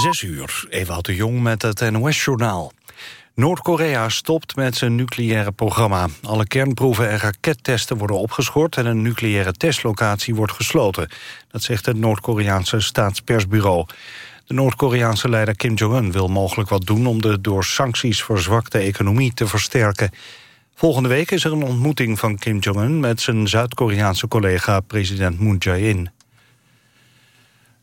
Zes uur, Ewout de Jong met het NOS-journaal. Noord-Korea stopt met zijn nucleaire programma. Alle kernproeven en rakettesten worden opgeschort... en een nucleaire testlocatie wordt gesloten. Dat zegt het Noord-Koreaanse staatspersbureau. De Noord-Koreaanse leider Kim Jong-un wil mogelijk wat doen... om de door sancties verzwakte economie te versterken. Volgende week is er een ontmoeting van Kim Jong-un... met zijn Zuid-Koreaanse collega president Moon Jae-in.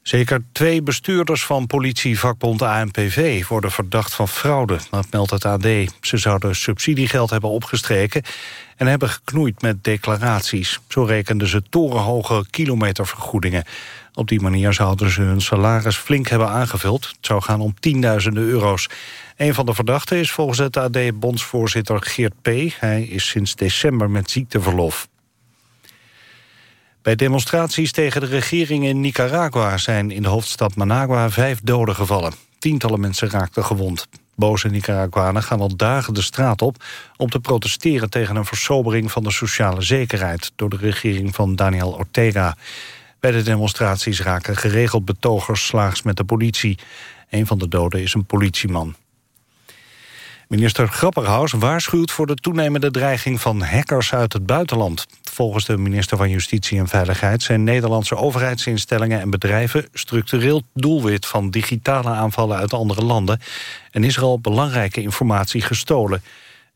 Zeker twee bestuurders van politievakbond ANPV worden verdacht van fraude, dat meldt het AD. Ze zouden subsidiegeld hebben opgestreken en hebben geknoeid met declaraties. Zo rekenden ze torenhoge kilometervergoedingen. Op die manier zouden ze hun salaris flink hebben aangevuld. Het zou gaan om tienduizenden euro's. Een van de verdachten is volgens het AD bondsvoorzitter Geert P. Hij is sinds december met ziekteverlof. Bij demonstraties tegen de regering in Nicaragua zijn in de hoofdstad Managua vijf doden gevallen. Tientallen mensen raakten gewond. Boze Nicaraguanen gaan al dagen de straat op om te protesteren tegen een versobering van de sociale zekerheid door de regering van Daniel Ortega. Bij de demonstraties raken geregeld betogers slaags met de politie. Een van de doden is een politieman. Minister Grapperhaus waarschuwt voor de toenemende dreiging van hackers uit het buitenland. Volgens de minister van Justitie en Veiligheid zijn Nederlandse overheidsinstellingen en bedrijven structureel doelwit van digitale aanvallen uit andere landen en is er al belangrijke informatie gestolen.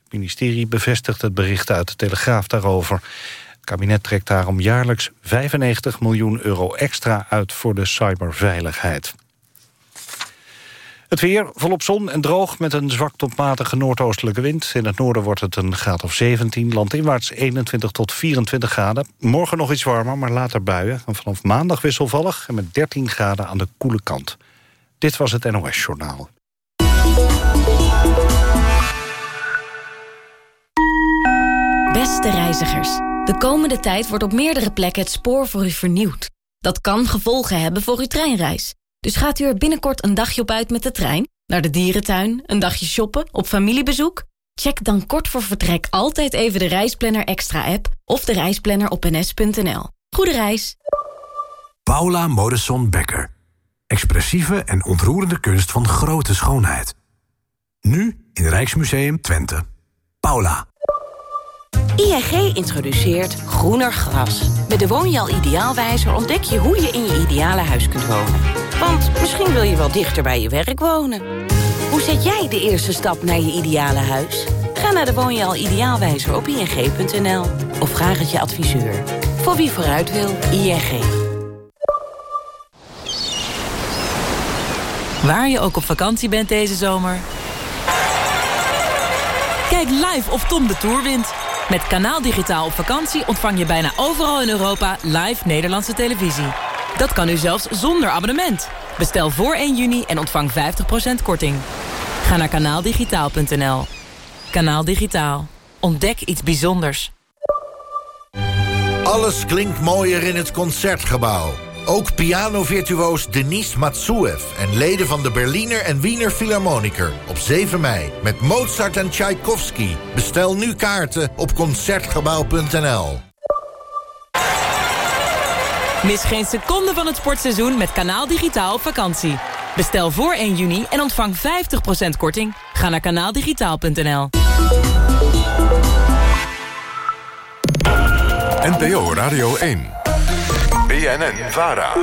Het ministerie bevestigt het bericht uit de Telegraaf daarover. Het kabinet trekt daarom jaarlijks 95 miljoen euro extra uit voor de cyberveiligheid. Het weer volop zon en droog met een zwak tot matige noordoostelijke wind. In het noorden wordt het een graad of 17, landinwaarts 21 tot 24 graden. Morgen nog iets warmer, maar later buien. En vanaf maandag wisselvallig en met 13 graden aan de koele kant. Dit was het NOS Journaal. Beste reizigers, de komende tijd wordt op meerdere plekken het spoor voor u vernieuwd. Dat kan gevolgen hebben voor uw treinreis. Dus gaat u er binnenkort een dagje op uit met de trein? Naar de dierentuin? Een dagje shoppen? Op familiebezoek? Check dan kort voor vertrek altijd even de Reisplanner Extra app of de reisplanner op ns.nl. Goede reis! Paula Modesson Becker. Expressieve en ontroerende kunst van grote schoonheid. Nu in Rijksmuseum Twente. Paula. ING introduceert groener gras. Met de Woonjaal Ideaalwijzer ontdek je hoe je in je ideale huis kunt wonen. Want misschien wil je wel dichter bij je werk wonen. Hoe zet jij de eerste stap naar je ideale huis? Ga naar de Woonjaal Ideaalwijzer op ing.nl. Of vraag het je adviseur. Voor wie vooruit wil, ING. Waar je ook op vakantie bent deze zomer... Kijk live of Tom de Tour wint... Met Kanaal Digitaal op vakantie ontvang je bijna overal in Europa live Nederlandse televisie. Dat kan nu zelfs zonder abonnement. Bestel voor 1 juni en ontvang 50% korting. Ga naar kanaaldigitaal.nl. Kanaal Digitaal. Ontdek iets bijzonders. Alles klinkt mooier in het Concertgebouw. Ook pianovirtuoos Denis Matsuev en leden van de Berliner en Wiener Philharmoniker op 7 mei met Mozart en Tchaikovsky. Bestel nu kaarten op concertgebouw.nl. Mis geen seconde van het sportseizoen met Kanaal Digitaal op vakantie. Bestel voor 1 juni en ontvang 50% korting. Ga naar kanaaldigitaal.nl. NPO Radio 1. BNN Vara.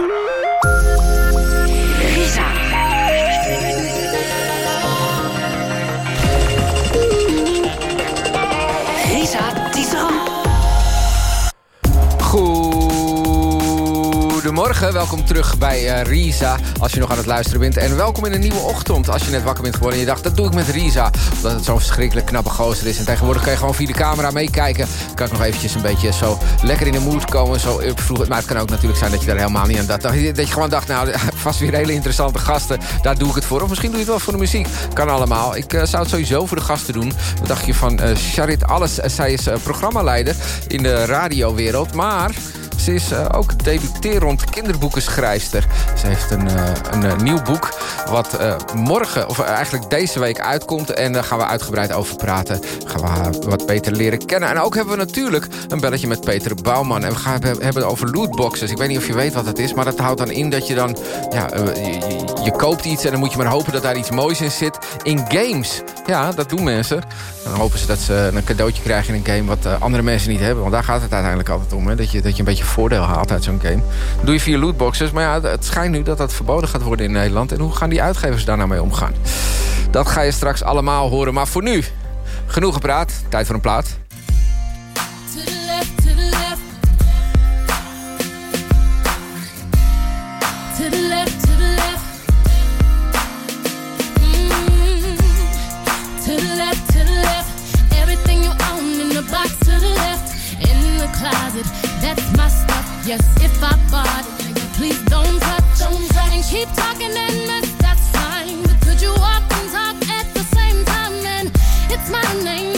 Goedemorgen, welkom terug bij uh, Risa, als je nog aan het luisteren bent. En welkom in een nieuwe ochtend, als je net wakker bent geworden... en je dacht, dat doe ik met Risa, omdat het zo'n verschrikkelijk knappe gozer is. En tegenwoordig kan je gewoon via de camera meekijken. kan ik nog eventjes een beetje zo lekker in de mood komen. Zo maar het kan ook natuurlijk zijn dat je daar helemaal niet aan dacht. Dat je gewoon dacht, nou, vast weer hele interessante gasten. Daar doe ik het voor. Of misschien doe je het wel voor de muziek. Kan allemaal. Ik uh, zou het sowieso voor de gasten doen. Wat dacht je van Charit Alles? zij is programmaleider in de radiowereld. Maar Ze is uh, ook debuterend kinderboekenschrijfster. Ze heeft een, uh, een uh, nieuw boek wat morgen, of eigenlijk deze week uitkomt. En daar gaan we uitgebreid over praten. Gaan we wat beter leren kennen. En ook hebben we natuurlijk een belletje met Peter Bouwman. En we gaan hebben het over lootboxes. Ik weet niet of je weet wat dat is, maar dat houdt dan in dat je dan... Ja, je, je koopt iets en dan moet je maar hopen dat daar iets moois in zit. In games. Ja, dat doen mensen. Dan hopen ze dat ze een cadeautje krijgen in een game... wat andere mensen niet hebben. Want daar gaat het uiteindelijk altijd om. Hè? Dat, je, dat je een beetje voordeel haalt uit zo'n game. Dat doe je via lootboxes. Maar ja, het schijnt nu dat dat verboden gaat worden in Nederland. En hoe gaan die uitgevers daar nou mee omgaan? Dat ga je straks allemaal horen. Maar voor nu, genoeg gepraat. Tijd voor een plaat. That's my stuff. Yes, if I bought it, please don't touch. Don't touch. And keep talking and mess. That's fine. But could you walk and talk at the same time? And it's my name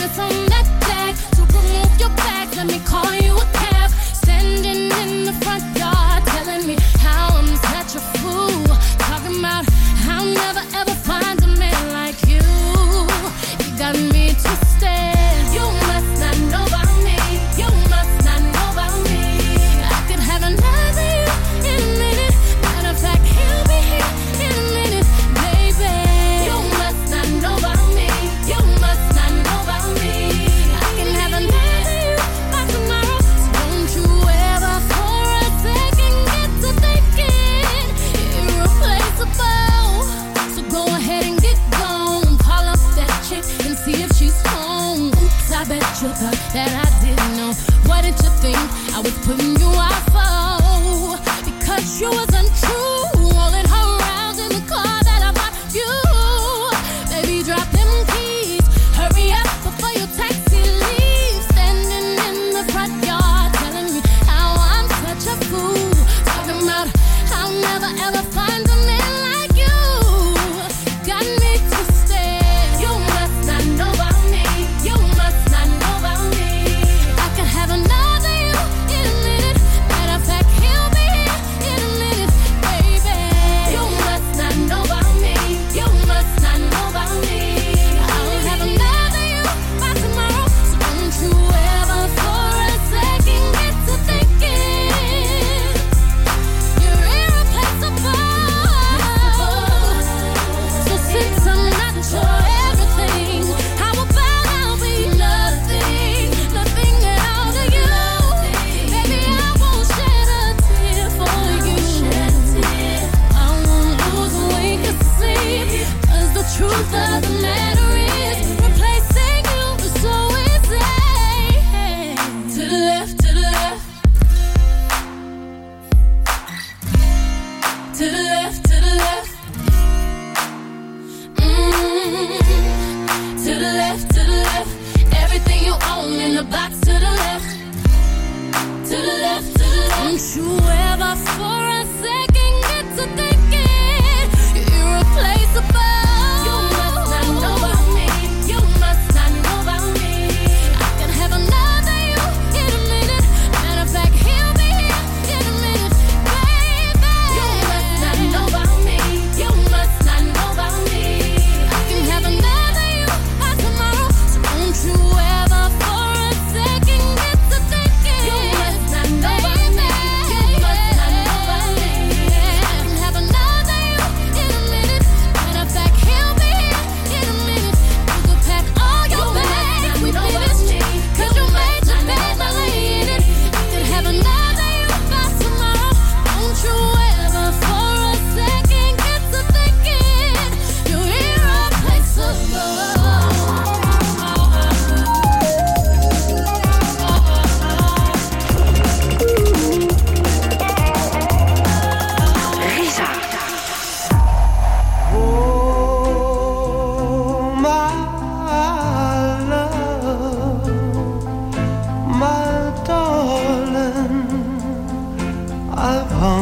I've hung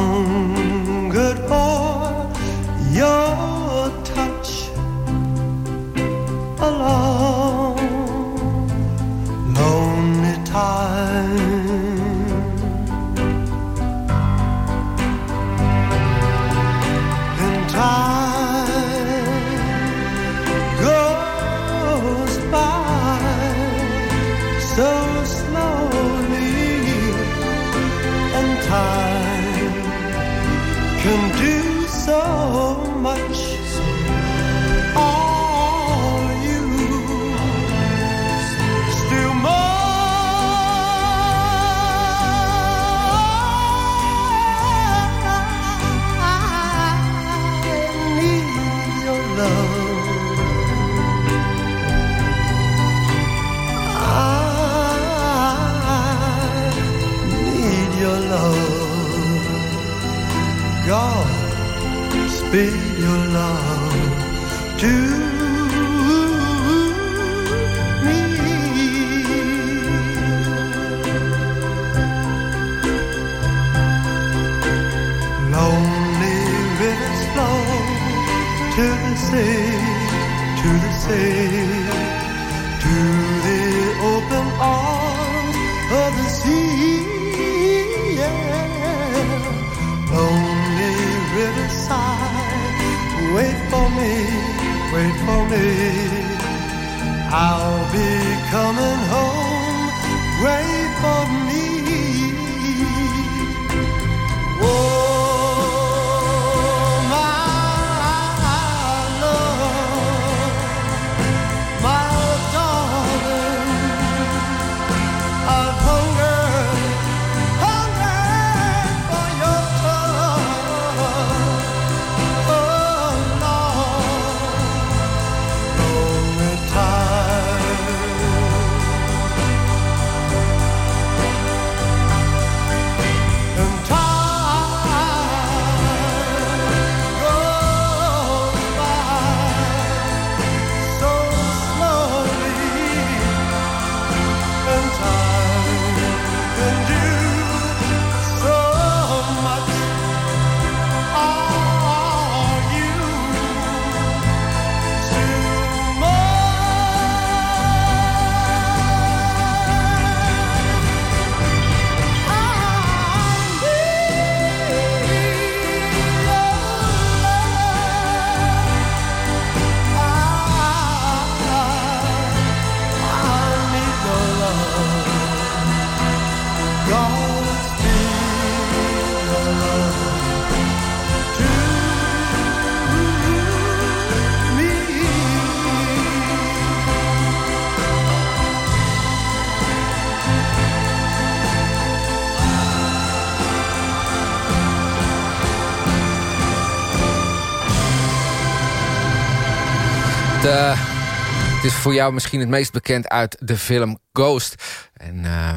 is voor jou misschien het meest bekend uit de film Ghost. En eh,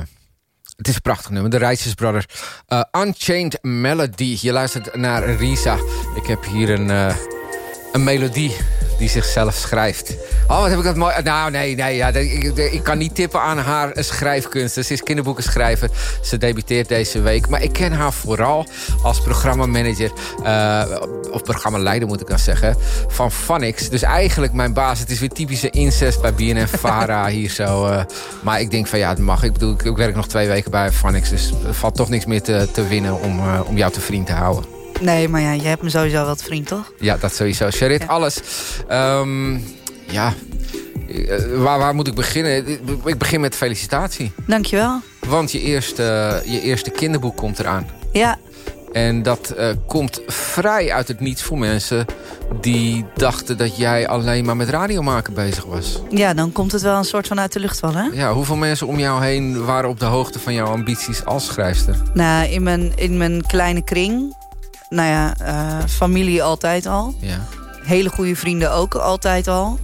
het is een prachtig nummer, de Righteous Brothers. Eh, Unchained Melody. Je luistert naar Risa. Ik heb hier een, eh, een melodie die zichzelf schrijft. Oh, wat heb ik dat mooi... Nou, nee, nee. Ja, ik, ik, kan niet tippen aan haar schrijfkunst. Ze is kinderboeken schrijver. Ze debuteert deze week. Maar ik ken haar vooral als programmamanager... eh of programmaleider moet ik dan zeggen... van Phonics. Dus eigenlijk mijn baas. Het is weer typische incest bij BNN-Vara hier zo. eh. maar ik denk van ja, het mag. Ik bedoel, ik, werk nog twee weken bij Phonics. Dus er valt toch niks meer te, te winnen om, eh, om jou te vriend te houden. Nee, maar ja, jij hebt me sowieso wel te vriend, toch? Ja, dat sowieso. Sherit, Ja. alles. Ehm, ja, Eh, waar, waar moet ik beginnen? Ik begin met felicitatie. Dankjewel. Want je eerste, je eerste kinderboek komt eraan. Ja, En dat eh, komt vrij uit het niets voor mensen... die dachten dat jij alleen maar met radiomaken bezig was. ja, dan komt het wel een soort van uit de lucht vallen. Ja, hoeveel mensen om jou heen waren op de hoogte van jouw ambities als schrijfster? Nou, in mijn, in mijn kleine kring... Nou ja, eh, familie altijd al. Ja. Hele goede vrienden ook altijd al.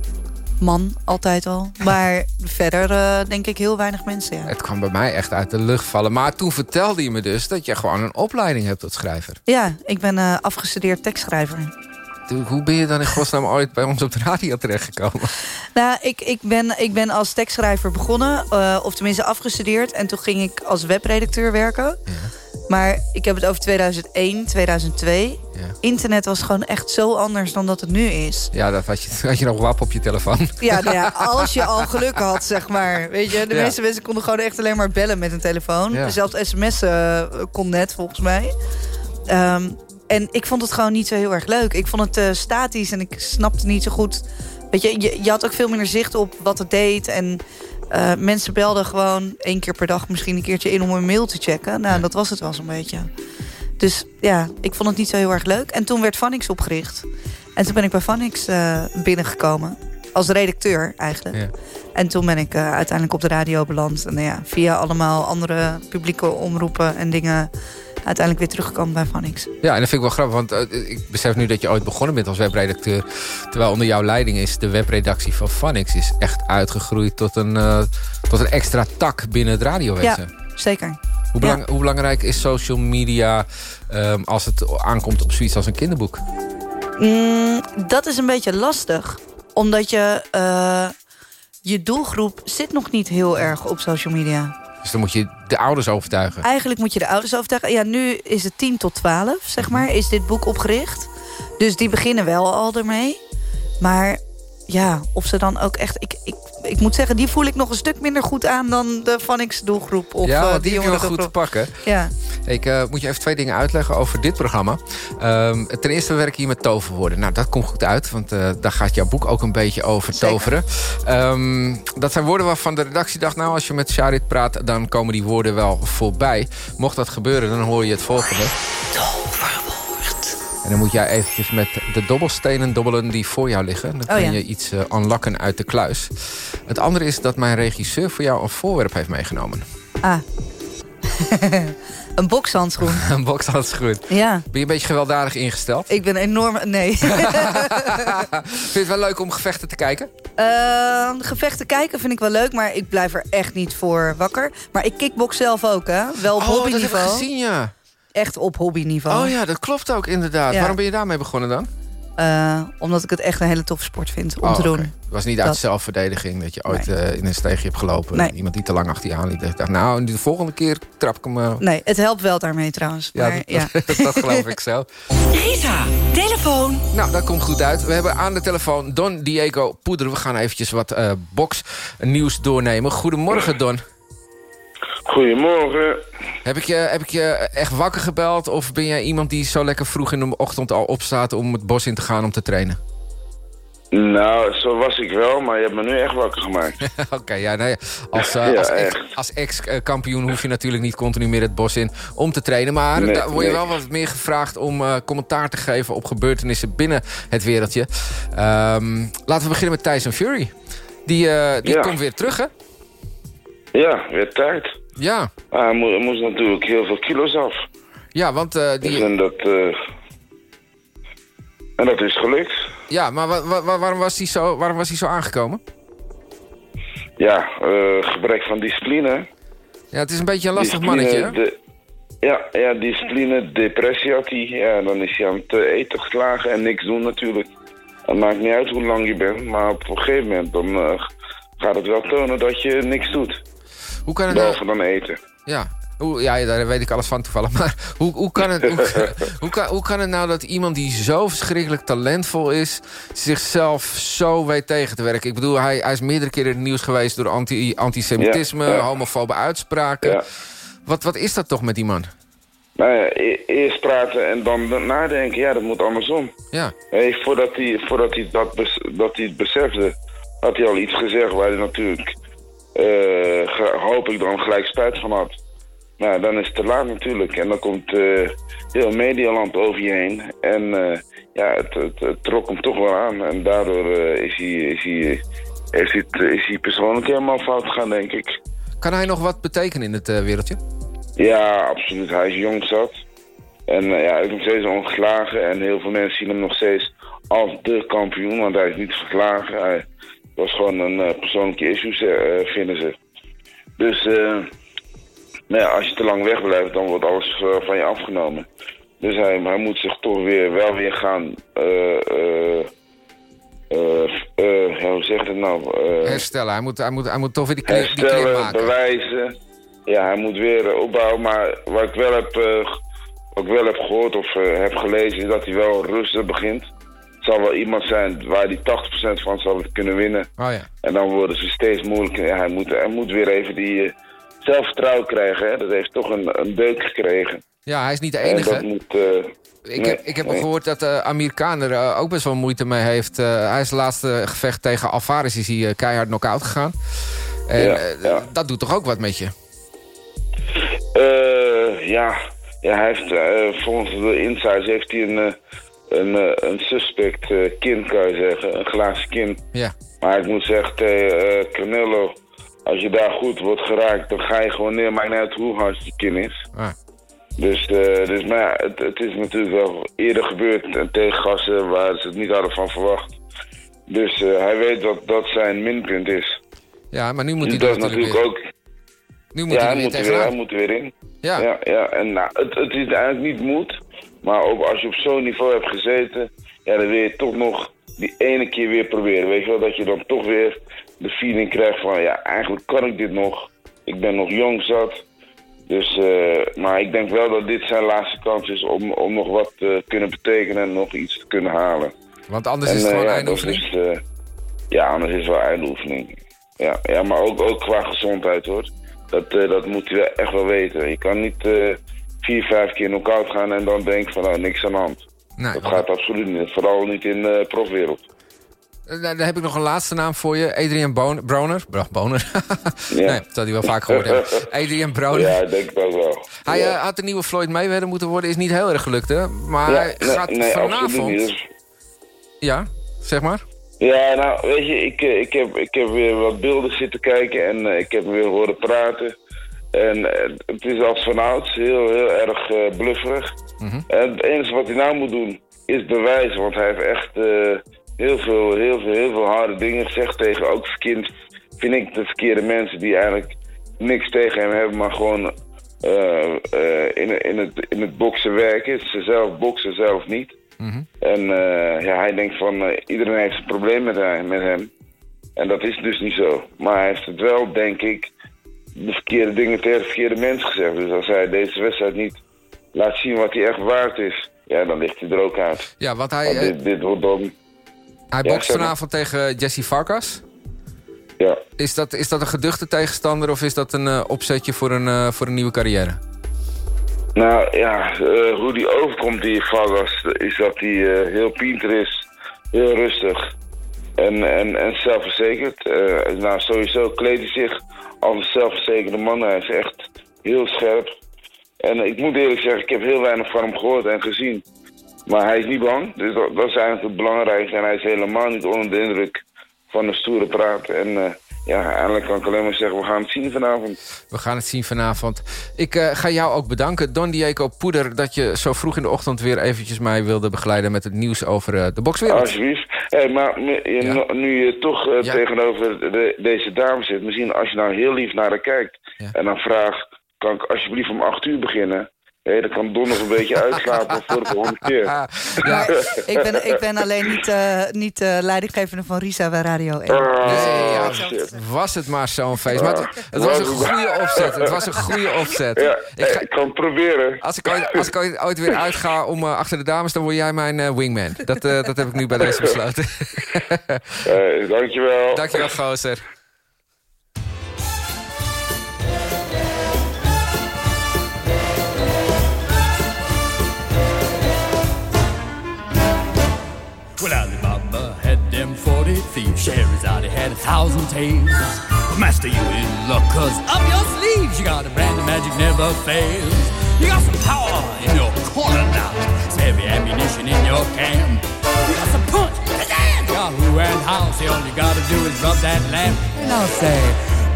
Man altijd al. Maar verder eh, denk ik heel weinig mensen, ja. Het kwam bij mij echt uit de lucht vallen. Maar toen vertelde je me dus dat je gewoon een opleiding hebt tot schrijver. Ja, ik ben eh, afgestudeerd tekstschrijver. Hoe ben je dan in godsnaam ooit bij ons op de radio terechtgekomen? Nou, ik, ik, ben, ik ben als tekstschrijver begonnen. of tenminste afgestudeerd. En toen ging ik als webredacteur werken. Maar ik heb het over 2001, 2002. Ja. Internet was gewoon echt zo anders dan dat het nu is. Ja, dat had je, had je nog wap op je telefoon. Ja, nou ja, als je al geluk had, zeg maar. Weet je, de Ja. meeste mensen konden gewoon echt alleen maar bellen met een telefoon. Ja. Zelfs sms'en eh, kon net, volgens mij. Ehm, en ik vond het gewoon niet zo heel erg leuk. Ik vond het eh, statisch en ik snapte niet zo goed... Weet je, je, je had ook veel minder zicht op wat het deed. En eh, mensen belden gewoon één keer per dag misschien een keertje in om een mail te checken. Nou, dat was het wel zo'n beetje. Dus ja, ik vond het niet zo heel erg leuk. En toen werd Vanix opgericht. En toen ben ik bij Vanix eh, binnengekomen. Als redacteur eigenlijk. Ja. En toen ben ik eh, uiteindelijk op de radio beland. En nou ja, via allemaal andere publieke omroepen en dingen... uiteindelijk weer teruggekomen bij Vanix. Ja, en dat vind ik wel grappig, want eh, ik besef nu dat je ooit begonnen bent als webredacteur. Terwijl onder jouw leiding is de webredactie van Phonics is echt uitgegroeid tot een, eh, tot een extra tak binnen het radiowezen. Zeker. Hoe, belang- hoe belangrijk is social media ehm, als het aankomt op zoiets als een kinderboek? Mm, dat is een beetje lastig. Omdat je... eh, je doelgroep zit nog niet heel erg op social media. Dus dan moet je de ouders overtuigen. Eigenlijk moet je de ouders overtuigen. Ja, nu is het 10 tot 12, zeg maar, is dit boek opgericht. Dus die beginnen wel al ermee. Maar ja, of ze dan ook echt... Ik, ik, ik moet zeggen, die voel ik nog een stuk minder goed aan... dan de Phonics doelgroep of ja, eh, die heb je wel jongere goed te pakken. Ja. Ik eh, moet je even twee dingen uitleggen over dit programma. Ehm, ten eerste we werken hier met toverwoorden. Nou, dat komt goed uit, want eh, daar gaat jouw boek ook een beetje over Zeker. toveren. Ehm, dat zijn woorden waarvan de redactie dacht... nou, als je met Charit praat, dan komen die woorden wel voorbij. Mocht dat gebeuren, dan hoor je het volgende. En dan moet jij eventjes met de dobbelstenen dobbelen die voor jou liggen. Dan Oh, ja. je iets unlocken uit de kluis. Het andere is dat mijn regisseur voor jou een voorwerp heeft meegenomen. Ah. een bokshandschoen. een bokshandschoen. Ja, Ben je een beetje gewelddadig ingesteld? ik ben enorm... Nee. Vind je het wel leuk om gevechten te kijken? Eh, gevechten kijken vind ik wel leuk, maar ik blijf er echt niet voor wakker. Maar ik kickbox zelf ook, hè. Wel op oh, dat heb ik gezien, ja. Echt op hobbyniveau. Oh ja, dat klopt ook inderdaad. Ja. Waarom ben je daarmee begonnen dan? Eh, omdat ik het echt een hele toffe sport vind om Oh, te doen. Het was niet uit Dat- zelfverdediging dat je ooit eh, in een steegje hebt gelopen. Nee. Iemand die te lang achter je aan liep. Dat je dacht, nou, de volgende keer trap ik hem... eh, Nee, het helpt wel daarmee trouwens. Ja, Maar, dat, ja. dat, dat geloof ik zo. Risa, telefoon. Nou, dat komt goed uit. We hebben aan de telefoon Don Diego Poeder. We gaan eventjes wat eh boxnieuws doornemen. Goedemorgen, Don. Goedemorgen. Heb ik, je, heb ik je echt wakker gebeld? Of ben jij iemand die zo lekker vroeg in de ochtend al opstaat... om het bos in te gaan om te trainen? Nou, zo was ik wel, maar je hebt me nu echt wakker gemaakt. Oké, ja, nee, als, eh, Ja, als, ex, ex-kampioen hoef je natuurlijk niet continu meer het bos in om te trainen. Maar Nee, daar word je nee. wel wat meer gevraagd om eh, commentaar te geven op gebeurtenissen binnen het wereldje. Ehm, laten we beginnen met Tyson Fury. Die, eh, die Ja. komt weer terug, hè? Ja, weer tijd. Ja, hij mo- hij moest natuurlijk heel veel kilo's af. ja want eh, die, en dat... eh, En dat is gelukt. ja, maar wa- wa- wa- waarom, was hij zo, waarom was hij zo aangekomen? Ja, eh, gebrek van discipline. Ja, het is een beetje een lastig Discipline, mannetje, de- ja, ja, discipline, depressie had hij. Ja, dan is hij aan het eten geslagen en niks doen natuurlijk. Het maakt niet uit hoe lang je bent, maar op een gegeven moment dan, gaat het wel tonen dat je niks doet. Hoe kan het nou... Dan eten. Ja, hoe, ja, daar weet ik alles van toevallig. Maar hoe, hoe, kan het, hoe, hoe, kan, hoe kan het nou dat iemand die zo verschrikkelijk talentvol is... zichzelf zo weet tegen te werken? Ik bedoel, hij, hij is meerdere keren in het nieuws geweest... door anti, antisemitisme, Ja, ja. homofobe uitspraken. Ja. Wat, wat is dat toch met die man? Nou ja, e- eerst praten en dan nadenken. Ja, dat moet andersom. Ja, Hey, voordat hij, voordat hij, dat, dat hij het besefte, had hij al iets gezegd waar hij natuurlijk, hoop ik dan gelijk spijt van had. Nou, dan is het te laat natuurlijk. En dan komt eh, heel Medialand over je heen. En eh, ja, het, het, het trok hem toch wel aan. En daardoor eh, is, hij, is, hij, is, hij, is hij persoonlijk helemaal fout gegaan, denk ik. kan hij nog wat betekenen in het eh, wereldje? Ja, absoluut. Hij is jong zat. En eh, ja, hij is nog steeds ongeslagen. En heel veel mensen zien hem nog steeds als de kampioen. Want hij is niet verslagen. Hij was gewoon een eh, persoonlijke issue, eh, vinden ze. Dus eh, nou ja, als je te lang wegblijft, dan wordt alles van je afgenomen. Dus hij, hij moet zich toch weer wel weer gaan... hoe zeg je het nou? Herstellen, hij moet, hij, moet, hij moet toch weer die klim herstellen, maken. bewijzen. Ja, hij moet weer opbouwen. Maar wat ik wel heb, wat ik wel heb gehoord of heb gelezen... is dat hij wel rustig begint. Zal wel iemand zijn waar hij 80% van zal kunnen winnen. Oh ja. En dan worden ze steeds moeilijker. Ja, hij, moet, hij moet weer even die eh, zelfvertrouwen krijgen. Hè? Dat heeft toch een, een deuk gekregen. Ja, hij is niet de En enige. dat moet... eh, Ik, nee, heb, ik heb nee. gehoord dat uh, Amir Khan er eh, ook best wel moeite mee heeft. Eh, hij is het laatste gevecht tegen Alvarez is hij eh, keihard knock-out gegaan. En Ja, eh, ja. dat doet toch ook wat met je? Eh, ja. ja, hij heeft eh, volgens de insiders heeft hij een, eh, een, eh, een suspect eh, kind, kan je zeggen. Een glazen kind. Ja. Maar ik moet zeggen tegen eh, Canelo, als je daar goed wordt geraakt, dan ga je gewoon neer. Maakt niet uit hoe hard je kin is. Ah. Dus, dus maar ja, het, het is natuurlijk wel eerder gebeurd en tegen gasten waar ze het niet hadden van verwacht. Dus hij weet dat dat zijn minpunt is. Ja, maar nu moet hij dat natuurlijk weer. ook Nu moet ja, hij er weer moet, weer, hij moet er weer in. Ja. ja, ja. En nou, het, het is eigenlijk niet moed. Maar op, als je op zo'n niveau hebt gezeten... ja, dan wil je toch nog die ene keer weer proberen. Weet je wel, dat je dan toch weer de feeling krijgt van, ja, eigenlijk kan ik dit nog. Ik ben nog jong zat. Dus, eh, maar ik denk wel dat dit zijn laatste kans is om, om nog wat te kunnen betekenen en nog iets te kunnen halen. Want anders En, is het eh, gewoon ja, eindoefening? is, eh, ja, anders is het wel eindoefening. Ja, ja maar ook, ook qua gezondheid hoor. Dat, eh, dat moet je wel echt wel weten. Je kan niet eh, vier, vijf keer knock-out gaan en dan denken van nou, niks aan de hand. Nee, dat gaat absoluut niet. Vooral niet in de profwereld. Eh, Dan heb ik nog een laatste naam voor je. Adrian Bon Broner. Bro, Boner. Ja. Nee, dat had hij wel vaak gehoord hebben. Adrian Broner. Ja, ik denk ook wel. Hij Ja. eh, had de nieuwe Floyd Mayweather moeten worden. Is niet heel erg gelukt, hè? Maar Ja, hij gaat nee, vanavond... niet. Dus- Ja, zeg maar. Ja, nou, weet je, ik, eh, ik, heb, ik heb weer wat beelden zitten kijken en eh, ik heb hem weer horen praten. En eh, het is als vanouds heel, heel erg eh, blufferig. En het enige wat hij nou moet doen is bewijzen, want hij heeft echt eh, heel, veel, heel, veel, heel veel harde dingen gezegd tegen ook verkeerd, vind ik de verkeerde mensen die eigenlijk niks tegen hem hebben, maar gewoon in, in, het, in het boksen werken. Ze zelf boksen, zelf niet. En eh, ja, hij denkt van iedereen heeft een probleem met, hij, met hem. En dat is dus niet zo. Maar hij heeft het wel, denk ik, de verkeerde dingen tegen de verkeerde mensen gezegd. Dus als hij deze wedstrijd niet laat zien wat hij echt waard is, ja, dan ligt hij er ook uit. Ja, want hij, Want eh, dit, dit wordt dan... hij Ja, bokst maar. vanavond tegen Jesse Farkas. Ja. Is dat, is dat een geduchte tegenstander of is dat een eh, opzetje voor een, eh, voor een nieuwe carrière? Nou ja, hoe die overkomt, die Vargas, is dat hij heel pinter is, heel rustig en, en, en zelfverzekerd. Nou, sowieso kleedt hij zich als een zelfverzekerde man. Hij is echt heel scherp. En ik moet eerlijk zeggen, ik heb heel weinig van hem gehoord en gezien. Maar hij is niet bang, dus dat, dat is eigenlijk het belangrijkste. En hij is helemaal niet onder de indruk van de stoere praat. En eh, ja, eigenlijk kan ik alleen maar zeggen, we gaan het zien vanavond. We gaan het zien vanavond. Ik eh, ga jou ook bedanken, Don Diego Poeder... dat je zo vroeg in de ochtend weer eventjes mij wilde begeleiden... met het nieuws over eh, de bokswereld. Alsjeblieft. Hey, maar me- je- Ja. no- nu je toch eh, Ja. tegenover de- deze dame zit, misschien als je nou heel lief naar haar kijkt en dan vraagt, kan ik alsjeblieft om acht uur beginnen? Hé, dan kan Don nog een beetje uitslapen voor de volgende keer. Maar ik, ben, ik ben alleen niet, eh, niet eh, leidinggevende van Risa bij Radio 1. Ah, Nee, ja, shit. was het maar zo'n feest. Maar het, het was een goede opzet. Het was een goede opzet. Ja, Ik ga- ik kan het proberen. Als ik, ooit, als ik ooit, ooit weer uitga om eh, achter de dames, dan word jij mijn eh, wingman. Dat, eh, dat heb ik nu bij deze besloten. Eh, dankjewel. Dankjewel, gozer. Had a thousand tales. Master, you in luck, cause up your sleeves, you got a brand of magic never fails. You got some power in your corner now. Heavy ammunition in your camp. You got some punch, pizzazz, Yahoo and how. Say all you gotta do is rub that lamp. And I'll say,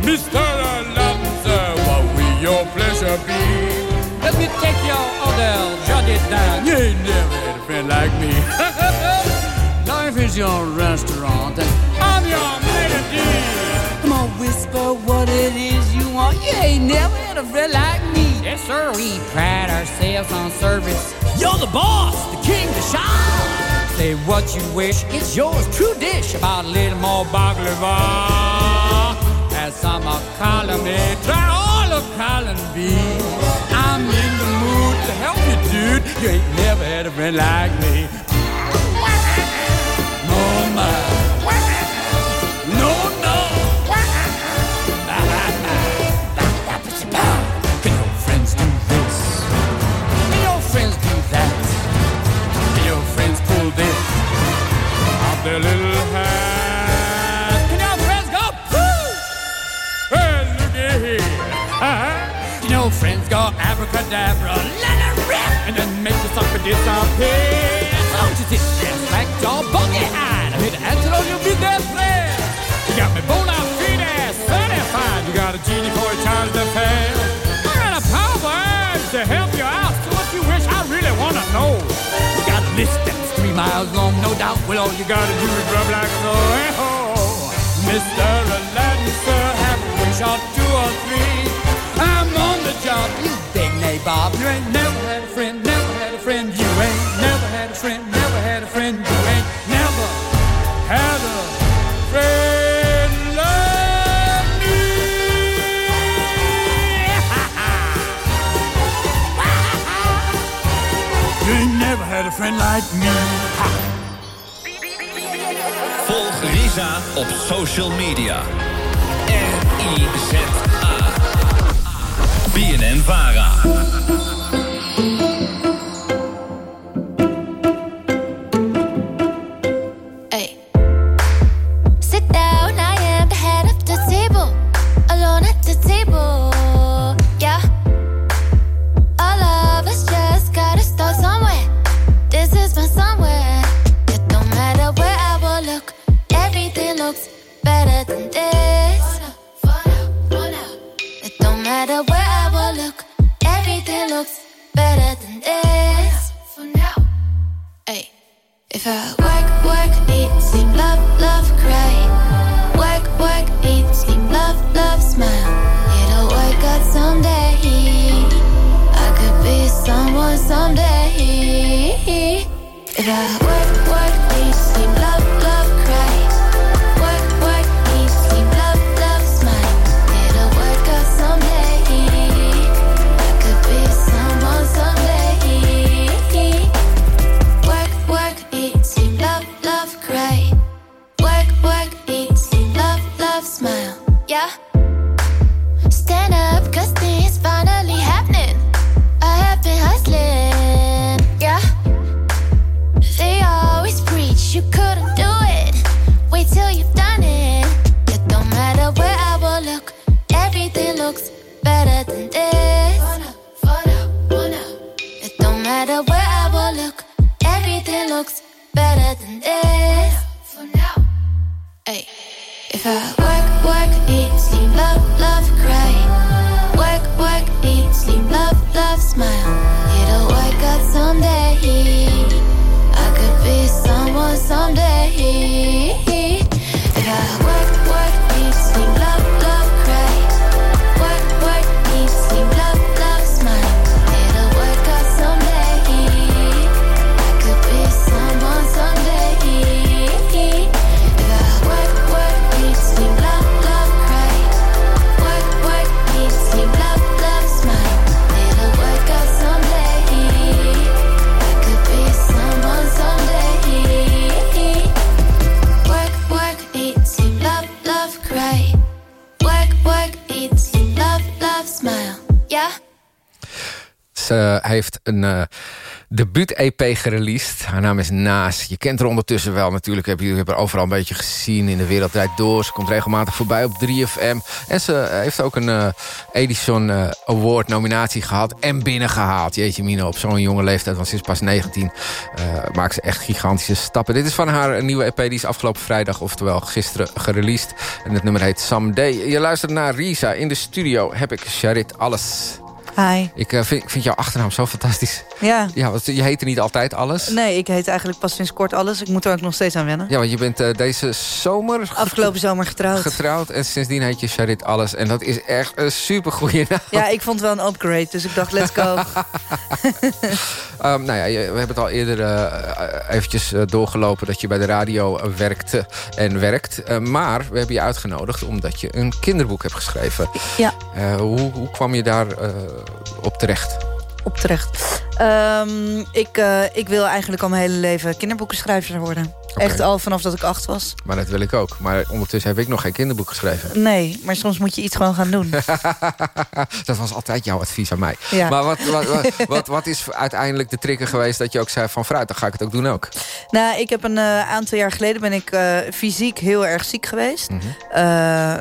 Mr. Aladdin, what will your pleasure be? Let me take your order, jot it down. You ain't never had a friend like me. Life is your restaurant, and I'm your. Come on, whisper what it is you want. You ain't never had a friend like me. Yes, sir, we pride ourselves on service. You're the boss, the king, the shah. Say what you wish, it's yours, true dish. About a little more baklava. As some are calling me, try all of calling me. I'm in the mood to help you, dude. You ain't never had a friend like me. Abracadabra, let it rip, and then make the sucker disappear? Oh, Don't you sit there like your buggy eyed? I'm here to answer all your business friends. You got me bona fide, certified. You got a genie for a child to fail. I got a power to help you out. So what you wish, I really want to know. You got a list that's three miles long, no doubt. Well, all you gotta do is rub like so. Hey, ho. Mr. Aladdin, sir, have a wish or two You ain't never had a friend, never had a friend. You ain't never had a friend, never had a friend. You ain't never had a friend like me. you ain't never had a friend like me. Volg Risa op social media. R-I-Z-A. BNN Vara. This. It don't matter where I will look. Everything looks better than this. For now. Hey. If I work, work, love, love, cry. Work, work, love, love, smile. It'll work out someday. I could be someone someday. If I work, work, eat, sleep, looks better than this. For now. Hey. If I work, work, eat, sleep, love, love, cry. Work, work, eat, sleep, love, love, smile. It'll work out someday. I could be someone someday. Ze heeft een eh, debuut-EP gereleased. Haar naam is Naas. Je kent haar ondertussen wel natuurlijk. Heb je hebt haar overal een beetje gezien in de wereld draait door. Ze komt regelmatig voorbij op 3FM. En ze heeft ook een eh, Edison eh, Award nominatie gehad. En binnengehaald. Jeetje Mino, op zo'n jonge leeftijd. Want is pas 19. eh, maakt ze echt gigantische stappen. Dit is van haar nieuwe EP. Die is afgelopen vrijdag, oftewel gisteren, gereleased. En het nummer heet Someday. Je luistert naar Risa. In de studio heb ik Charit Alles. Hi. Ik eh, vind, vind jouw achternaam zo fantastisch. Ja. Ja, want je heette niet altijd alles. Nee, ik heet eigenlijk pas sinds kort alles. Ik moet er ook nog steeds aan wennen. Ja, want je bent eh, deze zomer... Afgelopen zomer getrouwd. Getrouwd en sindsdien heet je Charit Alles. En dat is echt een supergoeie naam. Ja, ik vond wel een upgrade, dus ik dacht, let's go. Ehm, nou ja, we hebben het al eerder eh, eventjes doorgelopen... dat je bij de radio werkte en werkt. Maar we hebben je uitgenodigd omdat je een kinderboek hebt geschreven. Ja. Hoe, hoe kwam je daar op terecht? Op terecht. Ehm, ik, eh, ik wil eigenlijk al mijn hele leven kinderboekenschrijver worden. Echt al vanaf dat ik acht was. Maar dat wil ik ook. Maar ondertussen heb ik nog geen kinderboek geschreven. Nee, maar soms moet je iets gewoon gaan doen. dat was altijd jouw advies aan mij. Ja. Maar wat, wat, wat, wat, wat is uiteindelijk de trigger geweest dat je ook zei van vooruit, dan ga ik het ook doen ook? Nou, ik heb een eh, aantal jaar geleden ben ik eh, fysiek heel erg ziek geweest. Mhm. Eh,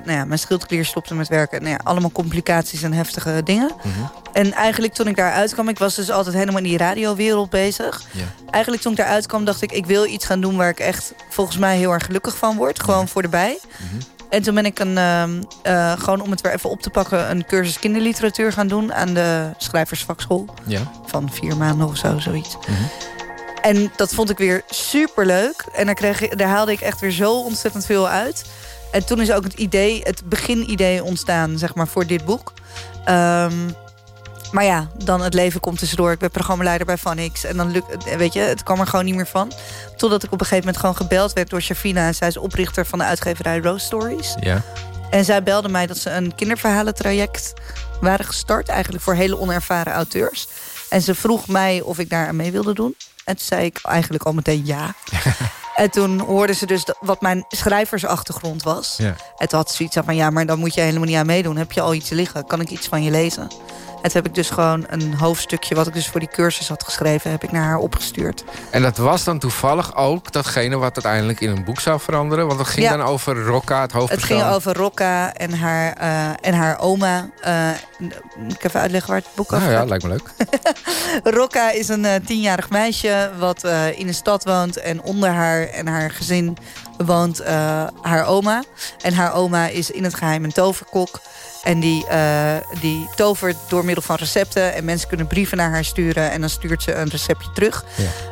nou ja, mijn schildklier stopte met werken. Nou ja, allemaal complicaties en heftige dingen. Mhm. En eigenlijk toen ik daar uitkwam, ik was dus altijd helemaal in die radiowereld bezig. Ja. Eigenlijk toen ik daar uitkwam, dacht ik, ik wil iets gaan doen waar ik echt volgens mij heel erg gelukkig van word. Gewoon voor de bij. En toen ben ik een, ehm, eh, gewoon om het weer even op te pakken, een cursus kinderliteratuur gaan doen aan de schrijversvakschool. Ja. Van vier maanden of zo, zoiets. En dat vond ik weer super leuk. En daar, kreeg ik, daar haalde ik echt weer zo ontzettend veel uit. En toen is ook het idee, het beginidee ontstaan, zeg maar, voor dit boek. Ehm, maar ja, dan het leven komt tussendoor. Ik ben programmaleider bij Vanix. En dan lukt weet je, het kwam er gewoon niet meer van. Totdat ik op een gegeven moment gewoon gebeld werd door Shafina. En zij is oprichter van de uitgeverij Rose Stories. Ja. En zij belde mij dat ze een kinderverhalentraject waren gestart. Eigenlijk voor hele onervaren auteurs. En ze vroeg mij of ik daar aan mee wilde doen. En toen zei ik eigenlijk al meteen ja. en toen hoorde ze dus wat mijn schrijversachtergrond was. Ja. En toen had ze zoiets van... ja, maar dan moet je helemaal niet aan meedoen. Heb je al iets liggen? Kan ik iets van je lezen? En toen heb ik dus gewoon een hoofdstukje... wat ik dus voor die cursus had geschreven... heb ik naar haar opgestuurd. En dat was dan toevallig ook datgene wat uiteindelijk in een boek zou veranderen? Want het ging Ja. dan over Rocca, het Het hoofdpersoon. ging over Rocca en haar, eh, en haar oma. Eh, moet ik even uitleggen waar het boek over Nou ja, gaat? lijkt me leuk. Rocca is een eh, tienjarig meisje wat in een stad woont. En onder haar en haar gezin woont eh, haar oma. En haar oma is in het geheim een toverkok. En die, eh, die tovert door middel van recepten. En mensen kunnen brieven naar haar sturen. En dan stuurt ze een receptje terug.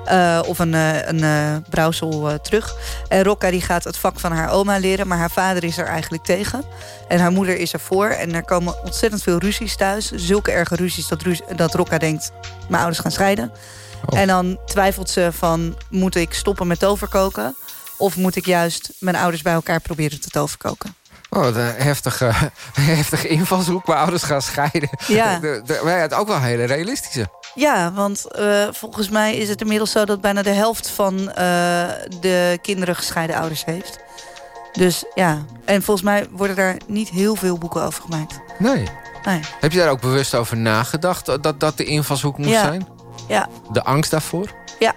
Eh, of een, een eh, brouwsel terug. En Rocca die gaat het vak van haar oma leren. Maar haar vader is er eigenlijk tegen. En haar moeder is ervoor. En er komen ontzettend veel ruzies thuis. Zulke erge ruzies dat, dat Rocca denkt... mijn ouders gaan scheiden. En dan twijfelt ze van... moet ik stoppen met toverkoken? Of moet ik juist mijn ouders bij elkaar proberen te toverkoken? Oh, wat een heftige, heftige invalshoek. Mijn ouders gaan scheiden. Ja. De, de, maar het ook wel hele realistische. Ja, want eh, volgens mij is het inmiddels zo... dat bijna de helft van eh, de kinderen gescheiden ouders heeft. Dus ja, en volgens mij worden daar niet heel veel boeken over gemaakt. Nee. Nee. Heb je daar ook bewust over nagedacht? Dat dat de invalshoek moest Ja. zijn? Ja, De angst daarvoor? ja.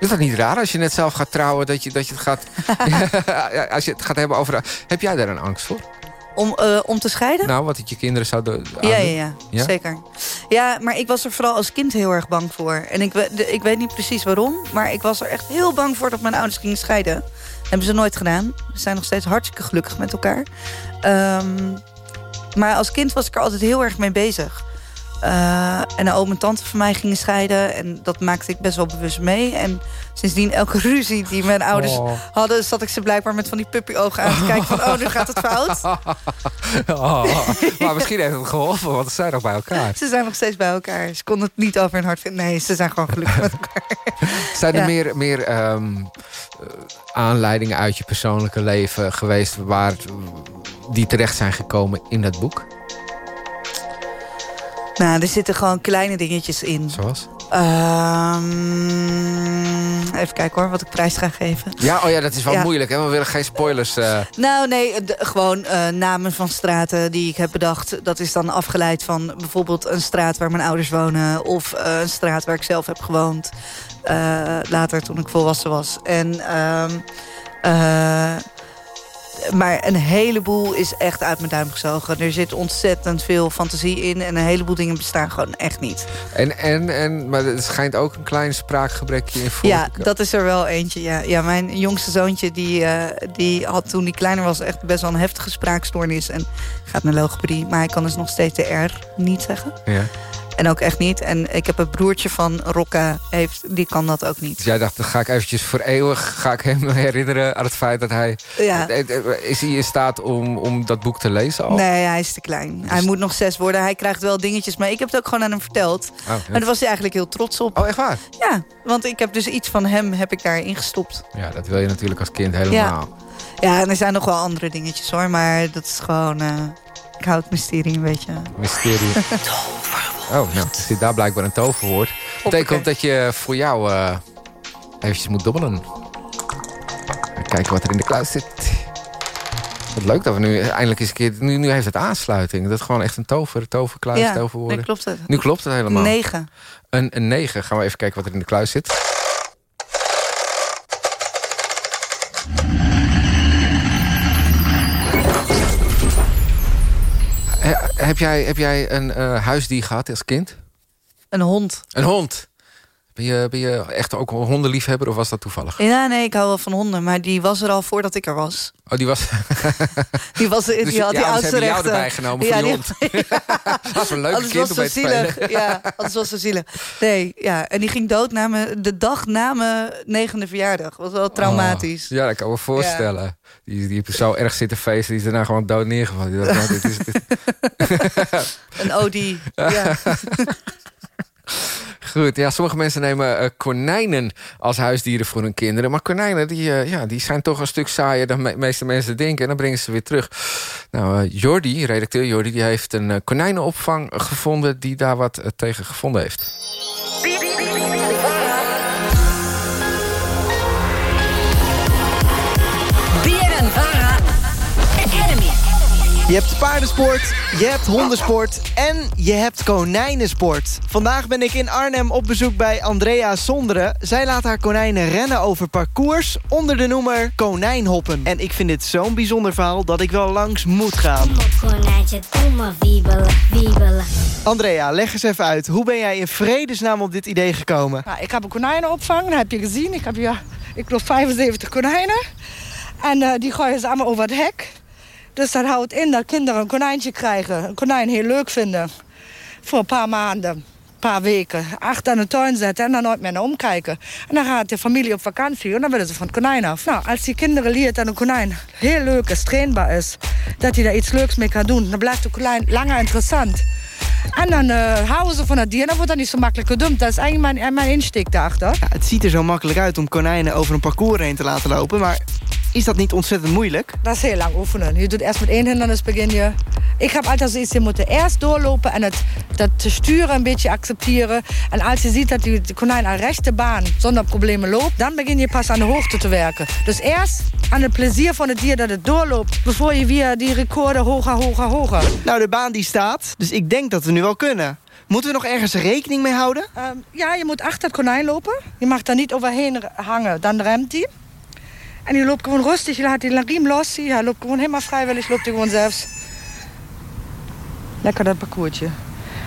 Is dat niet raar als je net zelf gaat trouwen... dat je, dat je het gaat... Als je het gaat hebben over... Heb jij daar een angst voor? Om, eh, om te scheiden? Nou, wat het je kinderen zouden Ja, ja, ja, Ja? zeker. Ja, maar ik was er vooral als kind heel erg bang voor. En ik, de- ik weet niet precies waarom, maar ik was er echt heel bang voor dat mijn ouders gingen scheiden. Hebben ze nooit gedaan. Ze zijn nog steeds hartstikke gelukkig met elkaar. Ehm, maar als kind was ik er altijd heel erg mee bezig. Eh, en een oom en tante van mij gingen scheiden. En dat maakte ik best wel bewust mee. En sindsdien elke ruzie die mijn ouders Oh. hadden... zat ik ze blijkbaar met van die puppyogen aan te kijken van... oh, nu gaat het fout. Oh, maar misschien heeft het geholpen, want ze zijn nog bij elkaar. Ze zijn nog steeds bij elkaar. Ze konden het niet over hun hart vinden. Nee, ze zijn gewoon gelukkig met elkaar. Zijn er Ja. meer, meer ehm, eh, aanleidingen uit je persoonlijke leven geweest... waar die terecht zijn gekomen in dat boek? Nou, er zitten gewoon kleine dingetjes in. Zoals? Ehm, even kijken hoor, wat ik prijs ga geven. Ja, oh ja, dat is wel Ja. moeilijk. Hè? We willen geen spoilers. eh. Nou, nee, de- gewoon eh, namen van straten die ik heb bedacht. Dat is dan afgeleid van bijvoorbeeld een straat waar mijn ouders wonen... of eh, een straat waar ik zelf heb gewoond. later, toen ik volwassen was. En, ehm, eh, maar een heleboel is echt uit mijn duim gezogen. Er zit ontzettend veel fantasie in... en een heleboel dingen bestaan gewoon echt niet. En, en, en, maar er schijnt ook een klein spraakgebrekje in voor. Ja, dat is er wel eentje. Ja, ja mijn jongste zoontje die, eh, die had toen hij kleiner was... echt best wel een heftige spraakstoornis. En gaat naar logopedie. Maar hij kan dus nog steeds de R niet zeggen. Ja. En ook echt niet. En ik heb een broertje van Rocca, heeft, die kan dat ook niet. Dus jij dacht, dan ga ik eventjes voor eeuwig ga ik hem herinneren aan het feit dat hij... Ja. Eh, eh, Is hij in staat om, om dat boek te lezen al? Nee, hij is te klein. Hij moet nog zes worden. Hij krijgt wel dingetjes mee. Ik heb het ook gewoon aan hem verteld. ja. En daar was hij eigenlijk heel trots op. Oh, echt waar? Ja, want ik heb dus iets van hem heb ik daarin gestopt. Ja, dat wil je natuurlijk als kind helemaal. Ja, en er zijn nog wel andere dingetjes hoor. Maar dat is gewoon... eh, ik hou het mysterie een beetje... Mysterie. Oh, nou, zit daar blijkbaar een toverwoord. Betekent dat je voor jou eh eventjes moet dobbelen. Kijken wat er in de kluis zit. Wat leuk dat we nu eindelijk eens een keer... Nu, nu heeft het aansluiting. Dat is gewoon echt een tover, toverkluis, Ja, toverwoorden. nu klopt het. Nu klopt het helemaal. Negen. Een, een 9. Gaan we even kijken wat er in de kluis zit. Heb, jij, heb jij een eh, huisdier gehad als kind? Een hond. Een hond? Ben je, ben je echt ook een hondenliefhebber of was dat toevallig? Ja, nee, ik hou wel van honden. Maar die was er al voordat ik er was. Oh, die was... Die, was, die Dus had die ouders oudste hebben jou erbij genomen voor die hond. dat is een leuk Anders kind was om zo zielig. Ja, anders was zo zielig. Nee, ja. En die ging dood na me, de dag na mijn negende verjaardag. was wel traumatisch. Oh, ja, dat kan me voorstellen. Die, die heeft zo erg zitten feesten, die is daarna gewoon dood neergevallen. Die dacht, nou, dit is, dit- Een Odie. Ja. Goed, ja, sommige mensen nemen uh, konijnen als huisdieren voor hun kinderen. Maar konijnen die, uh, ja, die zijn toch een stuk saaier dan de meeste mensen denken. En dan brengen ze weer terug. Nou, uh, Jordi, redacteur Jordi, die heeft een konijnenopvang gevonden... die daar wat tegen gevonden heeft. Je hebt paardensport, je hebt hondensport en je hebt konijnensport. Vandaag ben ik in Arnhem op bezoek bij Andrea Sonderen. Zij laat haar konijnen rennen over parcours onder de noemer konijnhoppen. En ik vind dit zo'n bijzonder verhaal dat ik wel langs moet gaan. Andrea, leg eens even uit. Hoe ben jij in vredesnaam op dit idee gekomen? Nou, ik heb een konijnenopvang, dat heb je gezien. Ik heb hier, ik geloof 75 konijnen. En uh, die gooien ze allemaal over het hek. Dus dat houdt in dat kinderen een konijntje krijgen. Een konijn heel leuk vinden. Voor een paar maanden, een paar weken. Achter aan de tuin zetten en dan nooit meer naar omkijken. En dan gaat de familie op vakantie en dan willen ze van het konijn af. Nou, als die kinderen leert dat een konijn heel leuk is, trainbaar is... dat hij daar iets leuks mee kan doen, dan blijft de konijn langer interessant. En dan uh, houden ze van het dier dan wordt dat niet zo makkelijk gedumpt. Dat is eigenlijk mijn, mijn insteek daarachter. Het ziet er zo makkelijk uit om konijnen over een parcours heen te laten lopen... maar is dat niet ontzettend moeilijk? Dat is heel lang oefenen. Je doet eerst met één hindernis begin je. Ik heb altijd zoiets, je moet eerst doorlopen en het, dat te sturen een beetje accepteren. En als je ziet dat die konijn aan rechte baan zonder problemen loopt... dan begin je pas aan de hoogte te werken. Dus eerst aan het plezier van het dier dat het doorloopt... voor je weer die recorden hoger, hoger, hoger. Nou, de baan die staat, dus ik denk dat we nu wel kunnen. Moeten we nog ergens rekening mee houden? Um, ja, je moet achter het konijn lopen. Je mag daar niet overheen hangen, dan remt hij. En die loopt gewoon rustig, je laat die riem los. Hij loopt gewoon helemaal vrijwillig, loopt hij gewoon zelfs. Lekker dat parcoursje.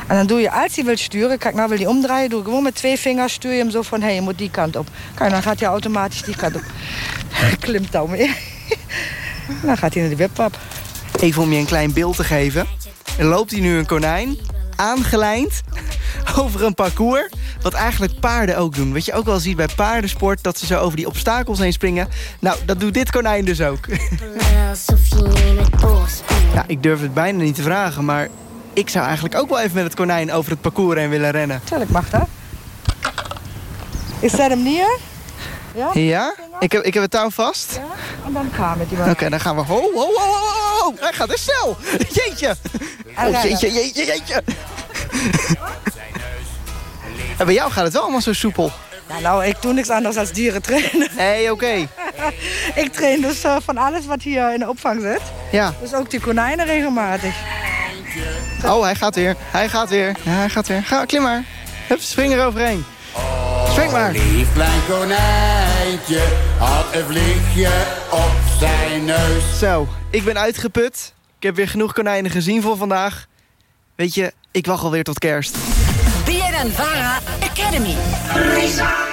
En dan doe je, als hij wil sturen, kijk nou wil hij omdraaien, doe je gewoon met twee vingers, stuur je hem zo van, hé, hey, je moet die kant op. Kijk, dan gaat hij automatisch die kant op. Klimt dan mee. dan gaat hij naar de wipwap. Even om je een klein beeld te geven. Er loopt hij nu een konijn, aangelijnd, over een parcours. Wat eigenlijk paarden ook doen. Wat je ook wel ziet bij paardensport, dat ze zo over die obstakels heen springen. Nou, dat doet dit konijn dus ook. ja, ik durf het bijna niet te vragen, maar ik zou eigenlijk ook wel even met het konijn over het parcours heen willen rennen. Tuurlijk mag dat. Ik zet hem neer. Ja? Ja? Ik heb, ik heb het touw vast. Ja, en dan gaan we die Oké, okay, dan gaan we... Ho, ho, ho, ho, ho, Hij gaat er snel. Jeetje. Oh, jeetje, jeetje, jeetje. En bij jou gaat het wel allemaal zo soepel. Ja, nou, ik doe niks anders dan dieren trainen. Nee, oké. ik train dus uh, van alles wat hier in de opvang zit. Ja. Dus ook die konijnen regelmatig. Oh, hij gaat weer. Hij gaat weer. Ja, hij gaat weer. Ga, klim maar. Hup, spring er overheen. Spring maar. Lief klein konijntje had een vliegje op zijn neus. Zo, ik ben uitgeput. Ik heb weer genoeg konijnen gezien voor vandaag. Weet je, ik wacht alweer tot kerst. BNN Vara Academy. Risa.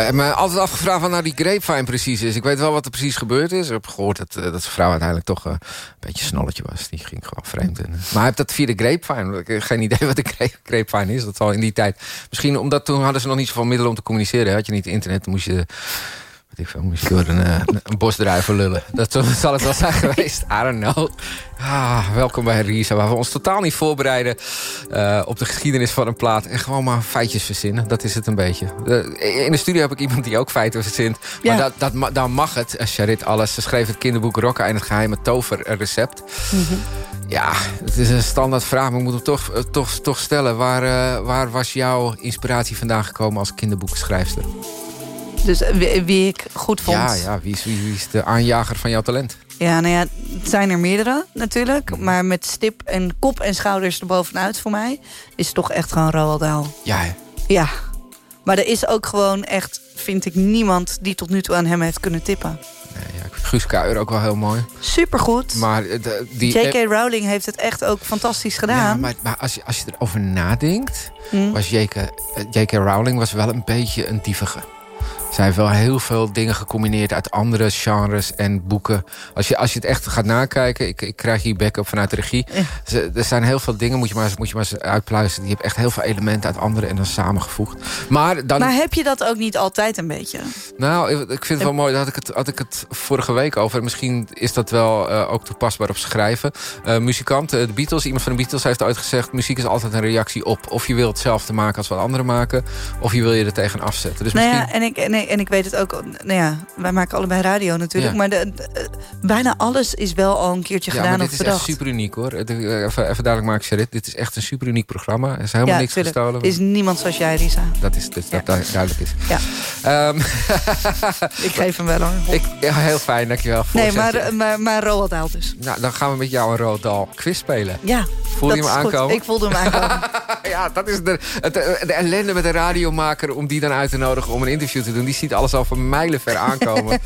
Ik eh, heb me altijd afgevraagd wat nou die grapevine precies is. Ik weet wel wat er precies gebeurd is. Ik heb gehoord dat, eh, dat vrouw uiteindelijk toch eh, een beetje snolletje was. Die ging gewoon vreemd. En, maar heeft dat via de grapevine. Ik heb geen idee wat de gra- grapevine is. Dat zal in die tijd... Misschien omdat toen hadden ze nog niet zoveel middelen om te communiceren. Had je niet internet, moest je... Weet ik veel, moest door een, eh, een bosdrijver lullen. Dat zal het wel zijn geweest. I don't know. Ah, welkom bij Risa, waar we ons totaal niet voorbereiden... eh, op de geschiedenis van een plaat. En gewoon maar feitjes verzinnen. Dat is het een beetje. In de studio heb ik iemand die ook feiten verzint. Maar dat, dat, dan mag het, eh, Charit Alles. Ze schreef het kinderboek Rokka en het geheime toverrecept. Ja, het is een standaard vraag, maar ik moet hem toch, toch, toch stellen. Waar, waar was jouw inspiratie vandaan gekomen als kinderboekschrijfster? Dus eh, wie, wie ik goed vond. Ja, ja wie, is, wie, wie is de aanjager van jouw talent? Ja, nou ja, het zijn er meerdere natuurlijk. Maar met stip en kop en schouders erbovenuit voor mij... is het toch echt gewoon Roald Dahl. Ja, hè? Ja. Maar er is ook gewoon echt, vind ik, niemand... die tot nu toe aan hem heeft kunnen tippen. Guus Kuijer ook wel heel mooi. Supergoed. Maar eh, de- die... J.K. Rowling heeft het echt ook fantastisch gedaan. Ja, maar, maar als, je, als je erover nadenkt... Hm. was J.K. eh, J.K. Rowling was wel een beetje een dievige. Zij heeft wel heel veel dingen gecombineerd uit andere genres en boeken. Als je, als je het echt gaat nakijken, ik, ik krijg hier backup vanuit de regie. Ze- er zijn heel veel dingen, moet je maar, eens- moet je maar eens uitpluizen. Die hebben echt heel veel elementen uit andere en dan samengevoegd. Maar dan... Maar heb je dat ook niet altijd een beetje? Nou, ik ik vind het wel mooi. Daar had ik het, had ik het vorige week over. Misschien is dat wel eh, ook toepasbaar op schrijven. Eh, muzikant, eh, de Beatles, iemand van de Beatles heeft ooit gezegd... muziek is altijd een reactie op. Of je wilt hetzelfde maken als wat anderen maken... of je wil je er tegen afzetten. Dus nou misschien... ja, en ik, en, en ik weet het ook. Nou ja, wij maken allebei radio natuurlijk. Ja. Maar de, de- eh, bijna alles is wel al een keertje Ja, gedaan maar of dit is echt super uniek hoor. Eh, Even, even duidelijk maken, Charit. Dit is echt een super uniek programma. Er is helemaal niks tuurlijk. gestolen. Er is niemand zoals jij, Risa. Dat is dus dat du- duidelijk is. Ja. Ehm, Ik geef hem wel hoor. ik, heel fijn, dankjewel. Nee, Voorzetje. maar, maar, maar Roald Dahl dus. Nou, dan gaan we met jou een Roald Dahl quiz spelen. Ja. Voelde dat je hem goed. aankomen? Ik voelde hem aankomen. ja, dat is de, het, de ellende met een radiomaker... om die dan uit te nodigen om een interview te doen. Die ziet alles al van mijlenver aankomen.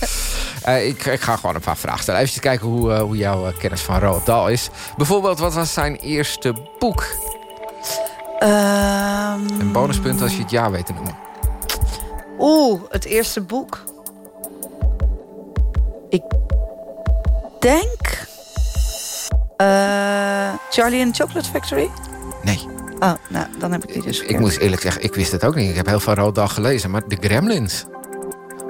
Eh, ik, ik ga gewoon een paar vragen stellen. Even kijken hoe, eh, hoe jouw eh, kennis van Roald Dahl is. Bijvoorbeeld, wat was zijn eerste boek? Ehm, Een bonuspunt als je het jaar weet te noemen. Oeh, het eerste boek. Ik denk... Charlie and the Chocolate Factory? Nee. Oh, nou, dan heb ik die dus Ik moet eerlijk zeggen, ik wist het ook niet. Ik heb heel veel Roald Dahl gelezen, maar de Gremlins.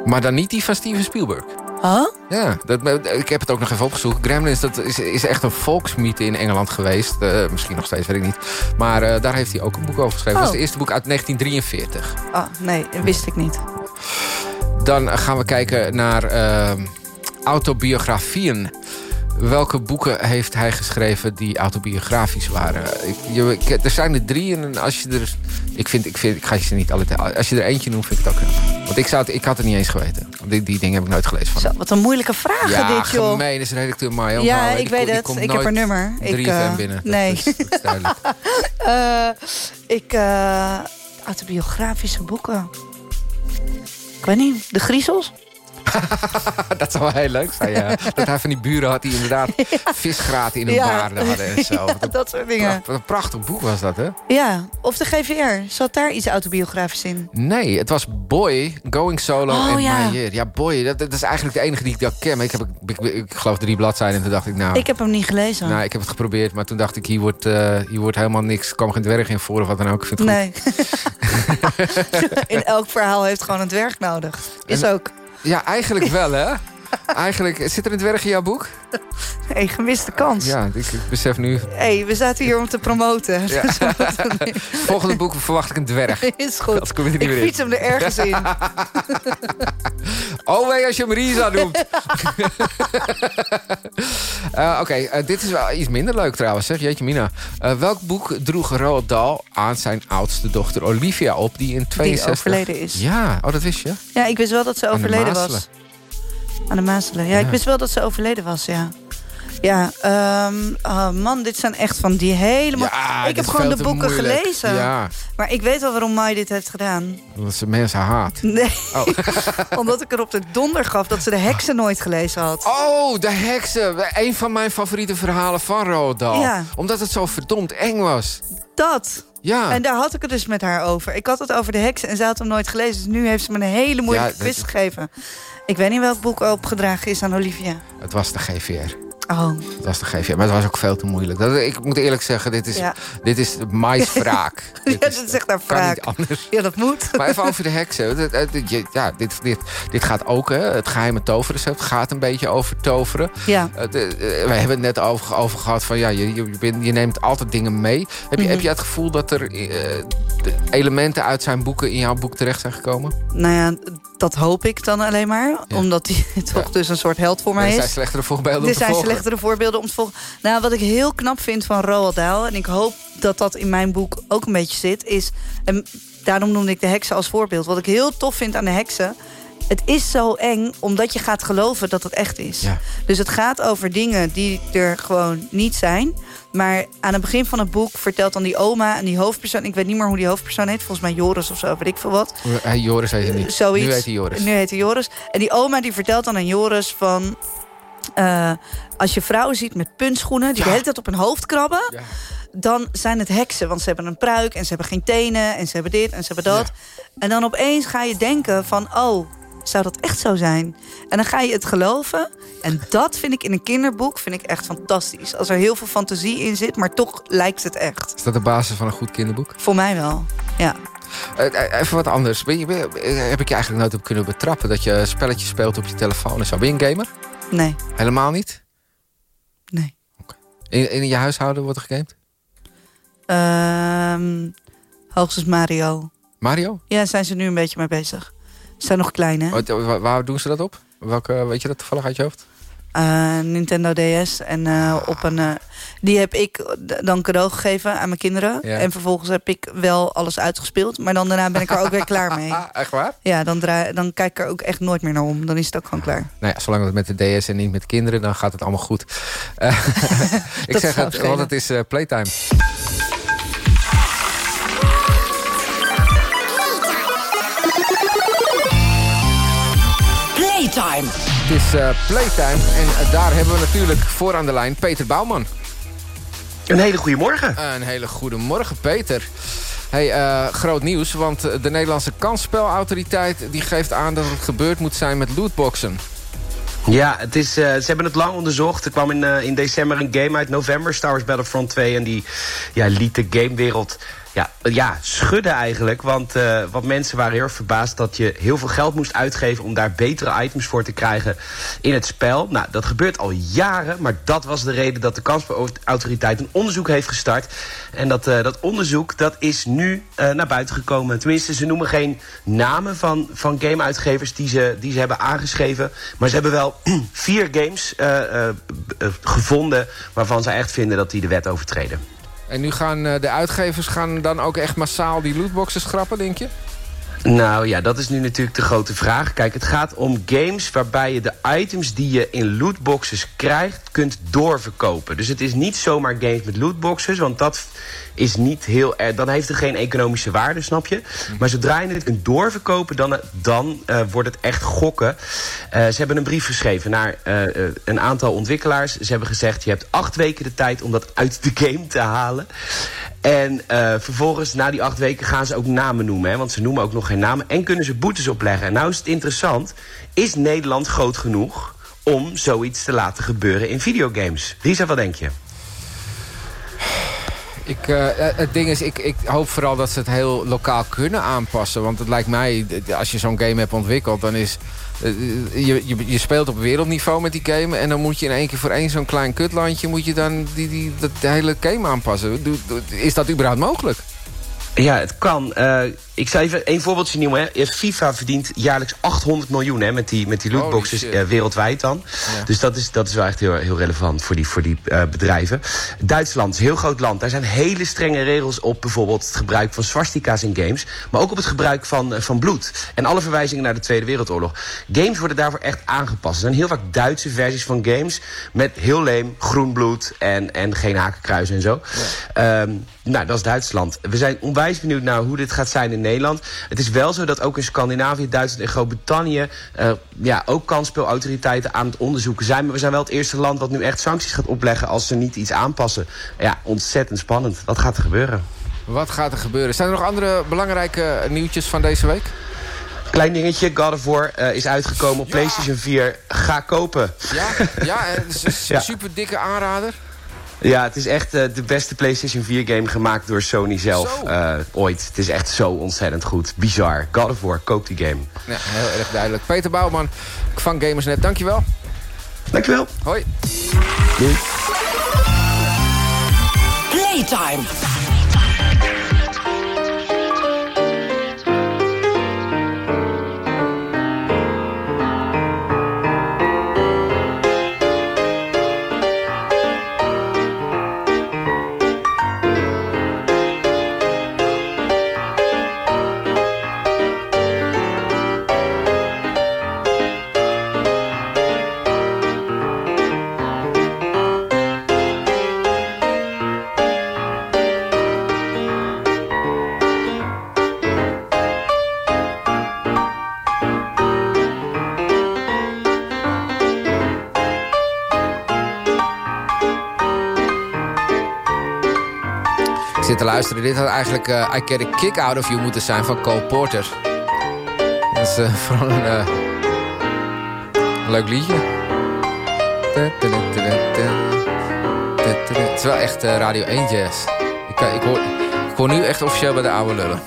Maar dan niet die van Steven Spielberg. Huh? Ja, dat, ik heb het ook nog even opgezocht. Gremlins dat is, is echt een volksmythe in Engeland geweest. Eh, misschien nog steeds, weet ik niet. Maar eh, daar heeft hij ook een boek over geschreven. Dat was Oh. het eerste boek uit 1943. Oh, nee, dat wist ik niet. Dan gaan we kijken naar eh, autobiografieën. Welke boeken heeft hij geschreven die autobiografisch waren? Ik, je, ik- er zijn er drie en als je er... Ik, vind, ik, vind, ik ga je ze niet alle... Als je er eentje noemt, vind ik het ook. Want ik, zou het, ik had het niet eens geweten. Die, die dingen heb ik nooit gelezen van Zo, wat een moeilijke vraag ja, dit, joh. gemeen is redacteur Mayo. Ja, ik weet het. Ik heb haar nummer. Ik, 3FM eh, binnen. Dat nee. is- dat is duidelijk. Eh, ik, eh, autobiografische boeken. Ik weet niet, de griezels? dat zou wel heel leuk zijn, ja. Dat hij van die buren had die inderdaad visgraten in hun Ja. baarden hadden en zo. Ja, dat soort dingen. Wat een prachtig boek was dat, hè? Ja, of de GVR. Zat daar iets autobiografisch in? Nee, het was Boy, Going Solo Oh, en ja. My Year. Ja, Boy, dat, dat is eigenlijk de enige die ik dat ken. Maar ik, heb, ik, ik, ik geloof drie bladzijden en toen dacht ik, nou... Ik heb hem niet gelezen. Nou, ik heb het geprobeerd, maar toen dacht ik, hier wordt, eh, hier wordt helemaal niks. Er kwam geen dwerg in voor of wat dan ook. Ik vind het goed. Nee. in elk verhaal heeft gewoon een dwerg nodig. Is En- ook. Ja, eigenlijk wel, hè? Eigenlijk, zit er een dwerg in jouw boek? Hey, gemiste kans. Ja, ik, ik besef nu. hey, we zaten hier om te promoten. Ja. Volgende boek verwacht ik een dwerg. Is goed. Als kom je er niet Ik meer in. fiets hem er ergens in. Oh, wee als je hem Risa noemt. Eh, Oké, eh, dit is wel iets minder leuk trouwens, zeg. Jeetje mina. Eh, welk boek droeg Roald Dahl aan zijn oudste dochter Olivia op... die in 62... overleden is. Ja, oh, dat wist je? Ja, ik wist wel dat ze overleden was. Aan de Mazelen. Ja, ik Ja. wist wel dat ze overleden was, ja. Ja, ehm, oh man, dit zijn echt van die helemaal... Ja, ik heb gewoon de boeken moeilijk. gelezen. Ja. Maar ik weet wel waarom Mai dit heeft gedaan. Omdat ze mensen haat. Nee, Oh. omdat ik er op de donder gaf dat ze de heksen nooit gelezen had. Oh, de heksen. Een van mijn favoriete verhalen van Roald. Ja. Omdat het zo verdomd eng was. Dat. Ja. En daar had ik het dus met haar over. Ik had het over de heksen en ze had hem nooit gelezen. Dus nu heeft ze me een hele moeilijke Ja, quiz gegeven. Ik weet niet welk boek opgedragen is aan Olivia. Het was de GVR. Oh. Het was de GVR, maar het was ook veel te moeilijk. Dat, ik moet eerlijk zeggen, dit is, Ja. dit is maiswraak. ja, dat is echt wraak. anders. Ja, dat moet. Maar even over de heksen. Ja, dit, dit, dit gaat ook, hè, het geheime toverrecept gaat een beetje over toveren. Ja. De- uh, we hebben het net over, over gehad van ja, je, je, je neemt altijd dingen mee. Heb je, Mhm. heb je het gevoel dat er uh, de elementen uit zijn boeken in jouw boek terecht zijn gekomen? Nou ja, dat hoop ik dan alleen maar. Omdat hij toch dus een soort held voor mij Er is. zijn slechtere voorbeelden Er zijn slechtere voorbeelden om te volgen. Nou, wat ik heel knap vind van Roald Dahl... en ik hoop dat dat in mijn boek ook een beetje zit... is, en daarom noemde ik de heksen als voorbeeld... wat ik heel tof vind aan de heksen... het is zo eng omdat je gaat geloven dat het echt is. Ja. Dus het gaat over dingen die er gewoon niet zijn... Maar aan het begin van het boek vertelt dan die oma en die hoofdpersoon... ik weet niet meer hoe die hoofdpersoon heet, volgens mij Joris of zo, weet ik veel wat. Hey, Joris heet hij niet. Zoiets. Nu heet hij Joris. Nu heet hij Joris. En die oma die vertelt dan aan Joris van... eh, als je vrouwen ziet met puntschoenen... die de hele tijd op hun hoofd krabben... dan zijn het heksen. Want ze hebben een pruik en ze hebben geen tenen... en ze hebben dit en ze hebben dat. En dan opeens ga je denken van... oh, zou dat echt zo zijn? En dan ga je het geloven. En dat vind ik in een kinderboek vind ik echt fantastisch. Als er heel veel fantasie in zit, maar toch lijkt het echt. Is dat de basis van een goed kinderboek? Voor mij wel, ja. Eh, eh, even wat anders. Ben je, ben je- eh, heb ik je eigenlijk nooit op kunnen betrappen... dat je spelletjes speelt op je telefoon en zo? Ben je een gamer? Nee. Helemaal niet? Nee. In, in je huishouden wordt er gegamed? Ehm hoogstens Mario. Mario? Ja, zijn ze nu een beetje mee bezig. Ze zijn nog klein, hè? Wat- wa- waar doen ze dat op? Welke, weet je dat toevallig uit je hoofd? Eh, Nintendo DS. En eh, op een, eh, die heb ik dan cadeau gegeven aan mijn kinderen. Ja. En vervolgens heb ik wel alles uitgespeeld. Maar dan daarna ben ik er ook weer klaar mee. Echt waar? Ja, dan, draai, dan kijk ik er ook echt nooit meer naar om. Dan is het ook gewoon klaar. Nou ja, zolang het met de DS en niet met kinderen, dan gaat het allemaal goed. Ik zeg het, want het is playtime. Playtime. Het is eh, playtime en daar hebben we natuurlijk voor aan de lijn Peter Bouwman. Een hele goede morgen. Een hele goede morgen, Peter. Hey, eh, groot nieuws, want de Nederlandse kansspelautoriteit... die geeft aan dat het gebeurd moet zijn met lootboxen. Ja, het is, eh, ze hebben het lang onderzocht. Er kwam in, in december een game uit november, Star Wars Battlefront 2. En die ja, liet de gamewereld ja, ja, schudden eigenlijk. Want, uh, mensen waren heel erg verbaasd dat je heel veel geld moest uitgeven... om daar betere items voor te krijgen in het spel. Nou, dat gebeurt al jaren, maar dat was de reden... dat de kansspelautoriteit een onderzoek heeft gestart. En dat, uh, dat onderzoek dat is nu uh, naar buiten gekomen. Tenminste, ze noemen geen namen van, van gameuitgevers die ze, die ze hebben aangeschreven. Maar ze hebben wel vier games gevonden... waarvan ze echt vinden dat die de wet overtreden. En nu gaan uh, de uitgevers gaan dan ook echt massaal die lootboxen schrappen, denk je? Nou ja, dat is nu natuurlijk de grote vraag. Kijk, het gaat om games waarbij je de items die je in lootboxes krijgt... kunt doorverkopen. Dus het is niet zomaar games met lootboxes, want dat is niet heel erg... dan heeft het geen economische waarde, snap je? Maar zodra je het kunt doorverkopen, dan, dan uh, wordt het echt gokken. Uh, ze hebben een brief geschreven naar uh, een aantal ontwikkelaars. Ze hebben gezegd, je hebt acht weken de tijd om dat uit de game te halen. En vervolgens, na die acht weken, gaan ze ook namen noemen. Hè? Want ze noemen ook nog geen namen. En kunnen ze boetes opleggen. En nou is het interessant, is Nederland groot genoeg... om zoiets te laten gebeuren in videogames? Risa, wat denk je? Ik, uh, het ding is, ik, ik hoop vooral dat ze het heel lokaal kunnen aanpassen. Want het lijkt mij, als je zo'n game hebt ontwikkeld... dan is... Uh, je, je, speelt op wereldniveau met die game... en dan moet je in één keer voor één zo'n klein kutlandje... moet je dan die, die, dat hele game aanpassen. Is dat überhaupt mogelijk? Ja, het kan. Ik zal even één voorbeeldje noemen. Hè. FIFA verdient jaarlijks 800 miljoen hè, met die, met die lootboxes uh, wereldwijd dan. Ja. Dus dat is, dat is wel echt heel, heel relevant voor die, voor die uh, bedrijven. Duitsland is een heel groot land. Daar zijn hele strenge regels op bijvoorbeeld het gebruik van swastika's in games. Maar ook op het gebruik van, van bloed. En alle verwijzingen naar de Tweede Wereldoorlog. Games worden daarvoor echt aangepast. Er zijn heel vaak Duitse versies van games met heel leem groen bloed en, en geen hakenkruis en zo. Ja. Um, nou, dat is Duitsland. We zijn onwijs benieuwd naar hoe dit gaat zijn in Nederland. Het is wel zo dat ook in Scandinavië, Duitsland en Groot-Brittannië... Uh, ja, ook kansspelautoriteiten aan het onderzoeken zijn. Maar we zijn wel het eerste land wat nu echt sancties gaat opleggen... als ze niet iets aanpassen. Ja, ontzettend spannend. Wat gaat er gebeuren? Wat gaat er gebeuren? Zijn er nog andere belangrijke nieuwtjes van deze week? Klein dingetje, God of War eh, is uitgekomen op PlayStation 4. Ga kopen. Ja, ja het is een super dikke aanrader. Ja, het is echt eh, de beste PlayStation 4 game gemaakt door Sony zelf eh, ooit. Het is echt zo ontzettend goed. Bizar. God of War, koop die game. Ja, heel erg duidelijk. Peter Bouwman van Gamersnet, dankjewel. Dankjewel. Hoi. Doei. Playtime. Te luisteren. Dit had eigenlijk eh, I Get a Kick Out of You moeten zijn van Cole Porter. Dat is eh, vooral een eh, leuk liedje. Het is wel echt Radio 1 jazz. Ik, ik hoor nu echt officieel bij de oude lullen.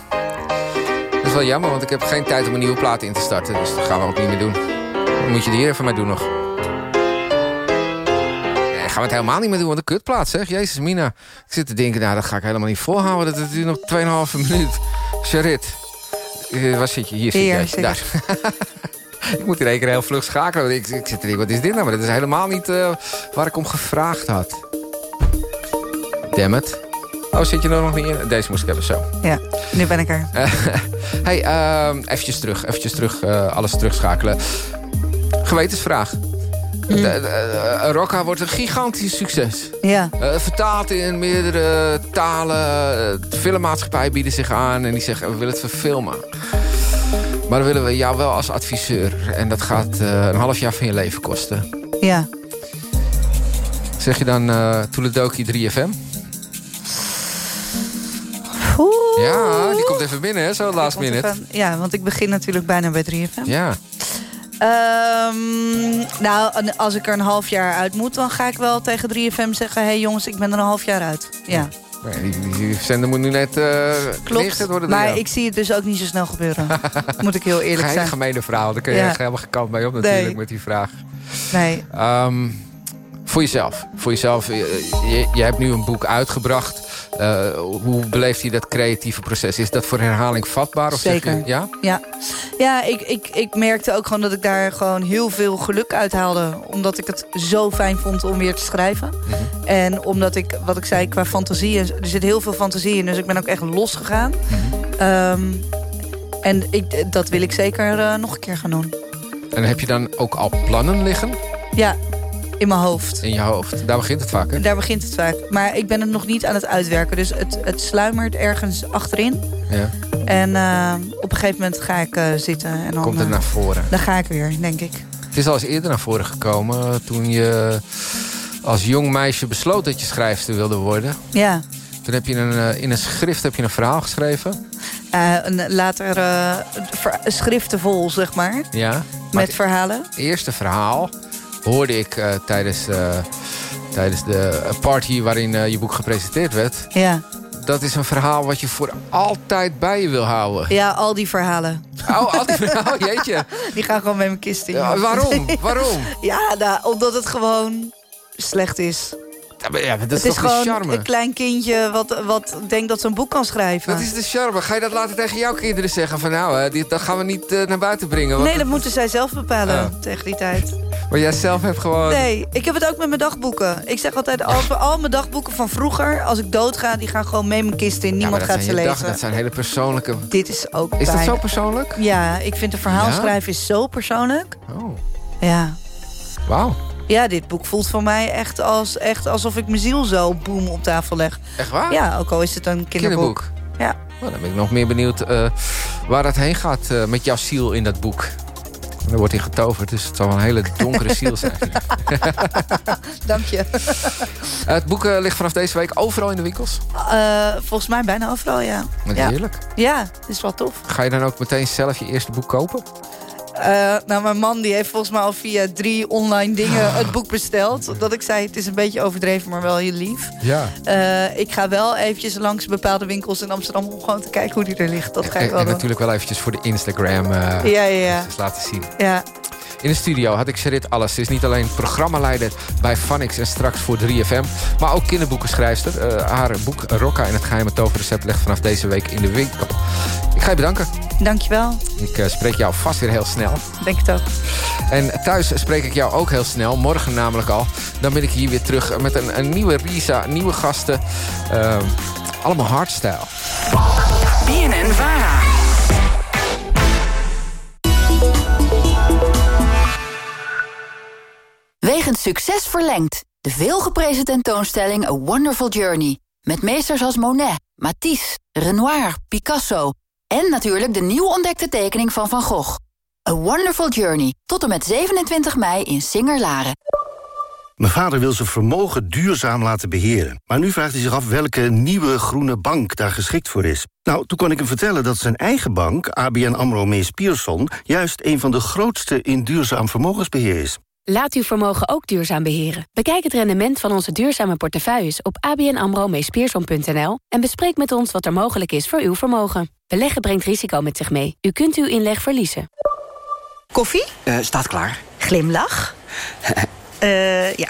Dat is wel jammer, want ik heb geen tijd om een nieuwe plaat in te starten. Dus dat gaan we ook niet meer doen. Dan moet je die hier even mee doen nog. Gaan we het helemaal niet meer doen, want een kutplaat zeg. Jezus, Mina. Ik zit te denken, nou, dat ga ik helemaal niet volhouden. Dat duurt nog 2,5 minuut. Charit. Eh, waar zit je? Hier zit Hier jij. Daar. ik moet in één keer heel vlug schakelen. Ik, ik zit te denken, wat is dit nou? Maar dat is helemaal niet eh, waar ik om gevraagd had. Damn it. Oh, zit je er nog niet in? Deze moest ik hebben, zo. Ja, nu ben ik er. Hey, ehm eventjes terug. Eventjes terug, eh, alles terugschakelen. Gewetensvraag. De, eh, Rocca wordt een gigantisch succes. Ja. Eh, vertaald in meerdere talen. Eh, De filmmaatschappij bieden zich aan en die zeggen we willen het verfilmen. Maar dan willen we jou wel als adviseur. En dat gaat een half jaar van je leven kosten. Ja. Zeg je dan uh, Toeledoki 3FM? Oeh. Ja, die komt even binnen, hè, zo last minute. even- ja, want ik begin natuurlijk bijna bij 3FM. Ja. Ehm, nou, als ik er een half jaar uit moet, dan ga ik wel tegen 3FM zeggen... hé hey jongens, ik ben er een half jaar uit. Ja, Nee, die, zender moet nu net uh, klopt. worden. Maar jou. ik zie het dus ook niet zo snel gebeuren. moet ik heel eerlijk Geen zijn. gemene verhaal, daar kun je Ja. echt helemaal gekant mee op natuurlijk Nee. met die vraag. Nee. Ehm, voor jezelf. Voor jezelf. Je, je, je hebt nu een boek uitgebracht. Eh, hoe beleeft hij dat creatieve proces? Is dat voor herhaling vatbaar? Of zeg Zeker. je- ja? Ja, ja ik, ik, ik merkte ook gewoon dat ik daar gewoon heel veel geluk uit haalde. Omdat ik het zo fijn vond om weer te schrijven. Mhm. En omdat ik, wat ik zei, qua fantasie... er zit heel veel fantasie in, dus ik ben ook echt losgegaan. Mhm. Ehm, en ik, dat wil ik zeker eh, nog een keer gaan doen. En heb je dan ook al plannen liggen Ja, in mijn hoofd. in je hoofd? Daar begint het vaak, hè? Daar begint het vaak. Maar ik ben het nog niet aan het uitwerken. Dus het, het sluimert ergens achterin. Ja. En eh, op een gegeven moment ga ik eh, zitten. En dan, Komt het eh, naar voren. Dan ga ik weer, denk ik. Het is al eens eerder naar voren gekomen. Toen je als jong meisje besloot dat je schrijfster wilde worden. Ja. Toen heb je een, in een schrift heb je een verhaal geschreven. Een, later eh, ver- schriften vol, zeg maar. Ja. Maar Met het verhalen. eerste verhaal hoorde ik eh, tijdens, eh, tijdens de party waarin eh, je boek gepresenteerd werd. Ja. Dat is een verhaal wat je voor altijd bij je wil houden. ja, al die verhalen. Oh, al die verhalen, jeetje. Die gaan gewoon met mijn kist in. Ja, waarom? Waarom? Ja, nou, omdat het gewoon slecht is. Ja, maar, ja, dat is het is gewoon charme? een klein kindje wat, wat denkt dat ze een boek kan schrijven. Dat is de charme. Ga je dat later tegen jouw kinderen zeggen? Van nou, hè, dit, dat gaan we niet eh, naar buiten brengen. want Nee, dat moeten zij zelf bepalen Oh. tegen die tijd. Maar jij zelf hebt gewoon... Nee, ik heb het ook met mijn dagboeken. Ik zeg altijd, al, al mijn dagboeken van vroeger... als ik doodga, die gaan gewoon mee mijn kist in. Niemand gaat ze lezen. dag- dat zijn hele persoonlijke... Dit is ook Is dat zo persoonlijk? Ja, ik vind een verhaal schrijven is zo persoonlijk. Oh. Ja. Wauw. Ja, dit boek voelt voor mij echt, als, echt alsof ik mijn ziel zo boem op tafel leg. Echt waar? Ja, ook al is het een kinderboek. Ja. Nou, dan ben ik nog meer benieuwd eh, waar dat heen gaat eh, met jouw ziel in dat boek. Dan wordt hij getoverd, dus het zal een hele donkere ziel zijn. Dank je. het boek eh, ligt vanaf deze week overal in de winkels. Uh, volgens mij bijna overal, ja. Wat ja. heerlijk. Ja, het is wel tof. Ga je dan ook meteen zelf je eerste boek kopen? Uh, nou, mijn man die heeft volgens mij al via drie online dingen het boek besteld. Dat ik zei, het is een beetje overdreven, maar wel heel lief. Ja. Uh, ik ga wel eventjes langs bepaalde winkels in Amsterdam... om gewoon te kijken hoe die er ligt. Dat ga en, ik wel en doen. natuurlijk wel eventjes voor de Instagram uh, ja, ja, ja. laten zien. Ja. In de studio had ik Sherit Alles. Ze is niet alleen programmaleider bij Phonics en straks voor 3FM... maar ook kinderboekenschrijfster. Uh, haar boek Rocka en het geheime toverrecept ligt vanaf deze week in de winkel. Ik ga je bedanken. Dankjewel. Ik uh, spreek jou vast weer heel snel. Denk het ook. En thuis spreek ik jou ook heel snel. Morgen namelijk al. Dan ben ik hier weer terug met een, een nieuwe Risa, nieuwe gasten. Uh, allemaal hardstyle. BNN Vara. Succes verlengd. De veelgeprezen tentoonstelling A Wonderful Journey. Met meesters als Monet, Matisse, Renoir, Picasso... en natuurlijk de nieuw ontdekte tekening van Van Gogh. A Wonderful Journey. Tot en met 27 mei in Singer-Laren. Mijn vader wil zijn vermogen duurzaam laten beheren. Maar nu vraagt hij zich af welke nieuwe groene bank daar geschikt voor is. Nou, toen kon ik hem vertellen dat zijn eigen bank, ABN AMRO Mees Pierson... juist een van de grootste in duurzaam vermogensbeheer is. Laat uw vermogen ook duurzaam beheren. Bekijk het rendement van onze duurzame portefeuilles op abnamro-meespearson.nl en bespreek met ons wat er mogelijk is voor uw vermogen. Beleggen brengt risico met zich mee. U kunt uw inleg verliezen. Koffie? Uh, staat klaar. Glimlach? uh, ja,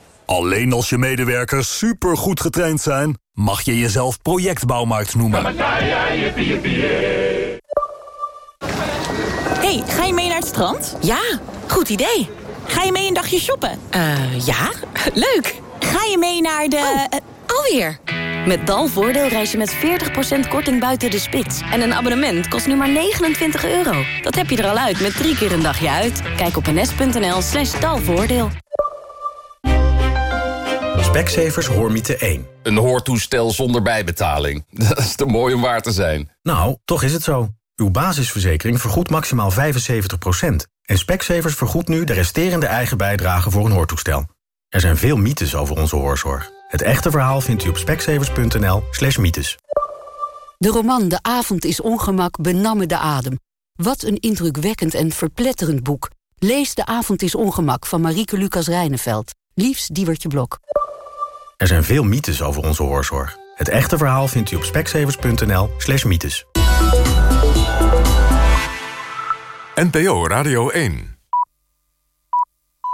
Alleen als je medewerkers supergoed getraind zijn... mag je jezelf projectbouwmarkt noemen. hey, ga je mee naar het strand? Ja, goed idee. Ga je mee een dagje shoppen? Uh, ja, leuk. Ga je mee naar de... Oh, uh, alweer. Met Dalvoordeel reis je met 40% korting buiten de spits. En een abonnement kost nu maar 29 euro. Dat heb je er al uit met drie keer een dagje uit. Kijk op ns.nl slash dalvoordeel. Specsavers Hoormiete 1. Een hoortoestel zonder bijbetaling. Dat is te mooi om waar te zijn. Nou, toch is het zo. Uw basisverzekering vergoedt maximaal 75%. En Specsavers vergoedt nu de resterende eigen bijdrage voor een hoortoestel. Er zijn veel mythes over onze hoorzorg. Het echte verhaal vindt u op specsavers.nl slash mythes. De roman De avond is ongemak benamme de adem. Wat een indrukwekkend en verpletterend boek. Lees De avond is ongemak van Marieke Lucas Rijneveld. Liefst Diewertje Blok. Er zijn veel mythes over onze hoorzorg. Het echte verhaal vindt u op specsavers.nl slash mythes. NPO Radio 1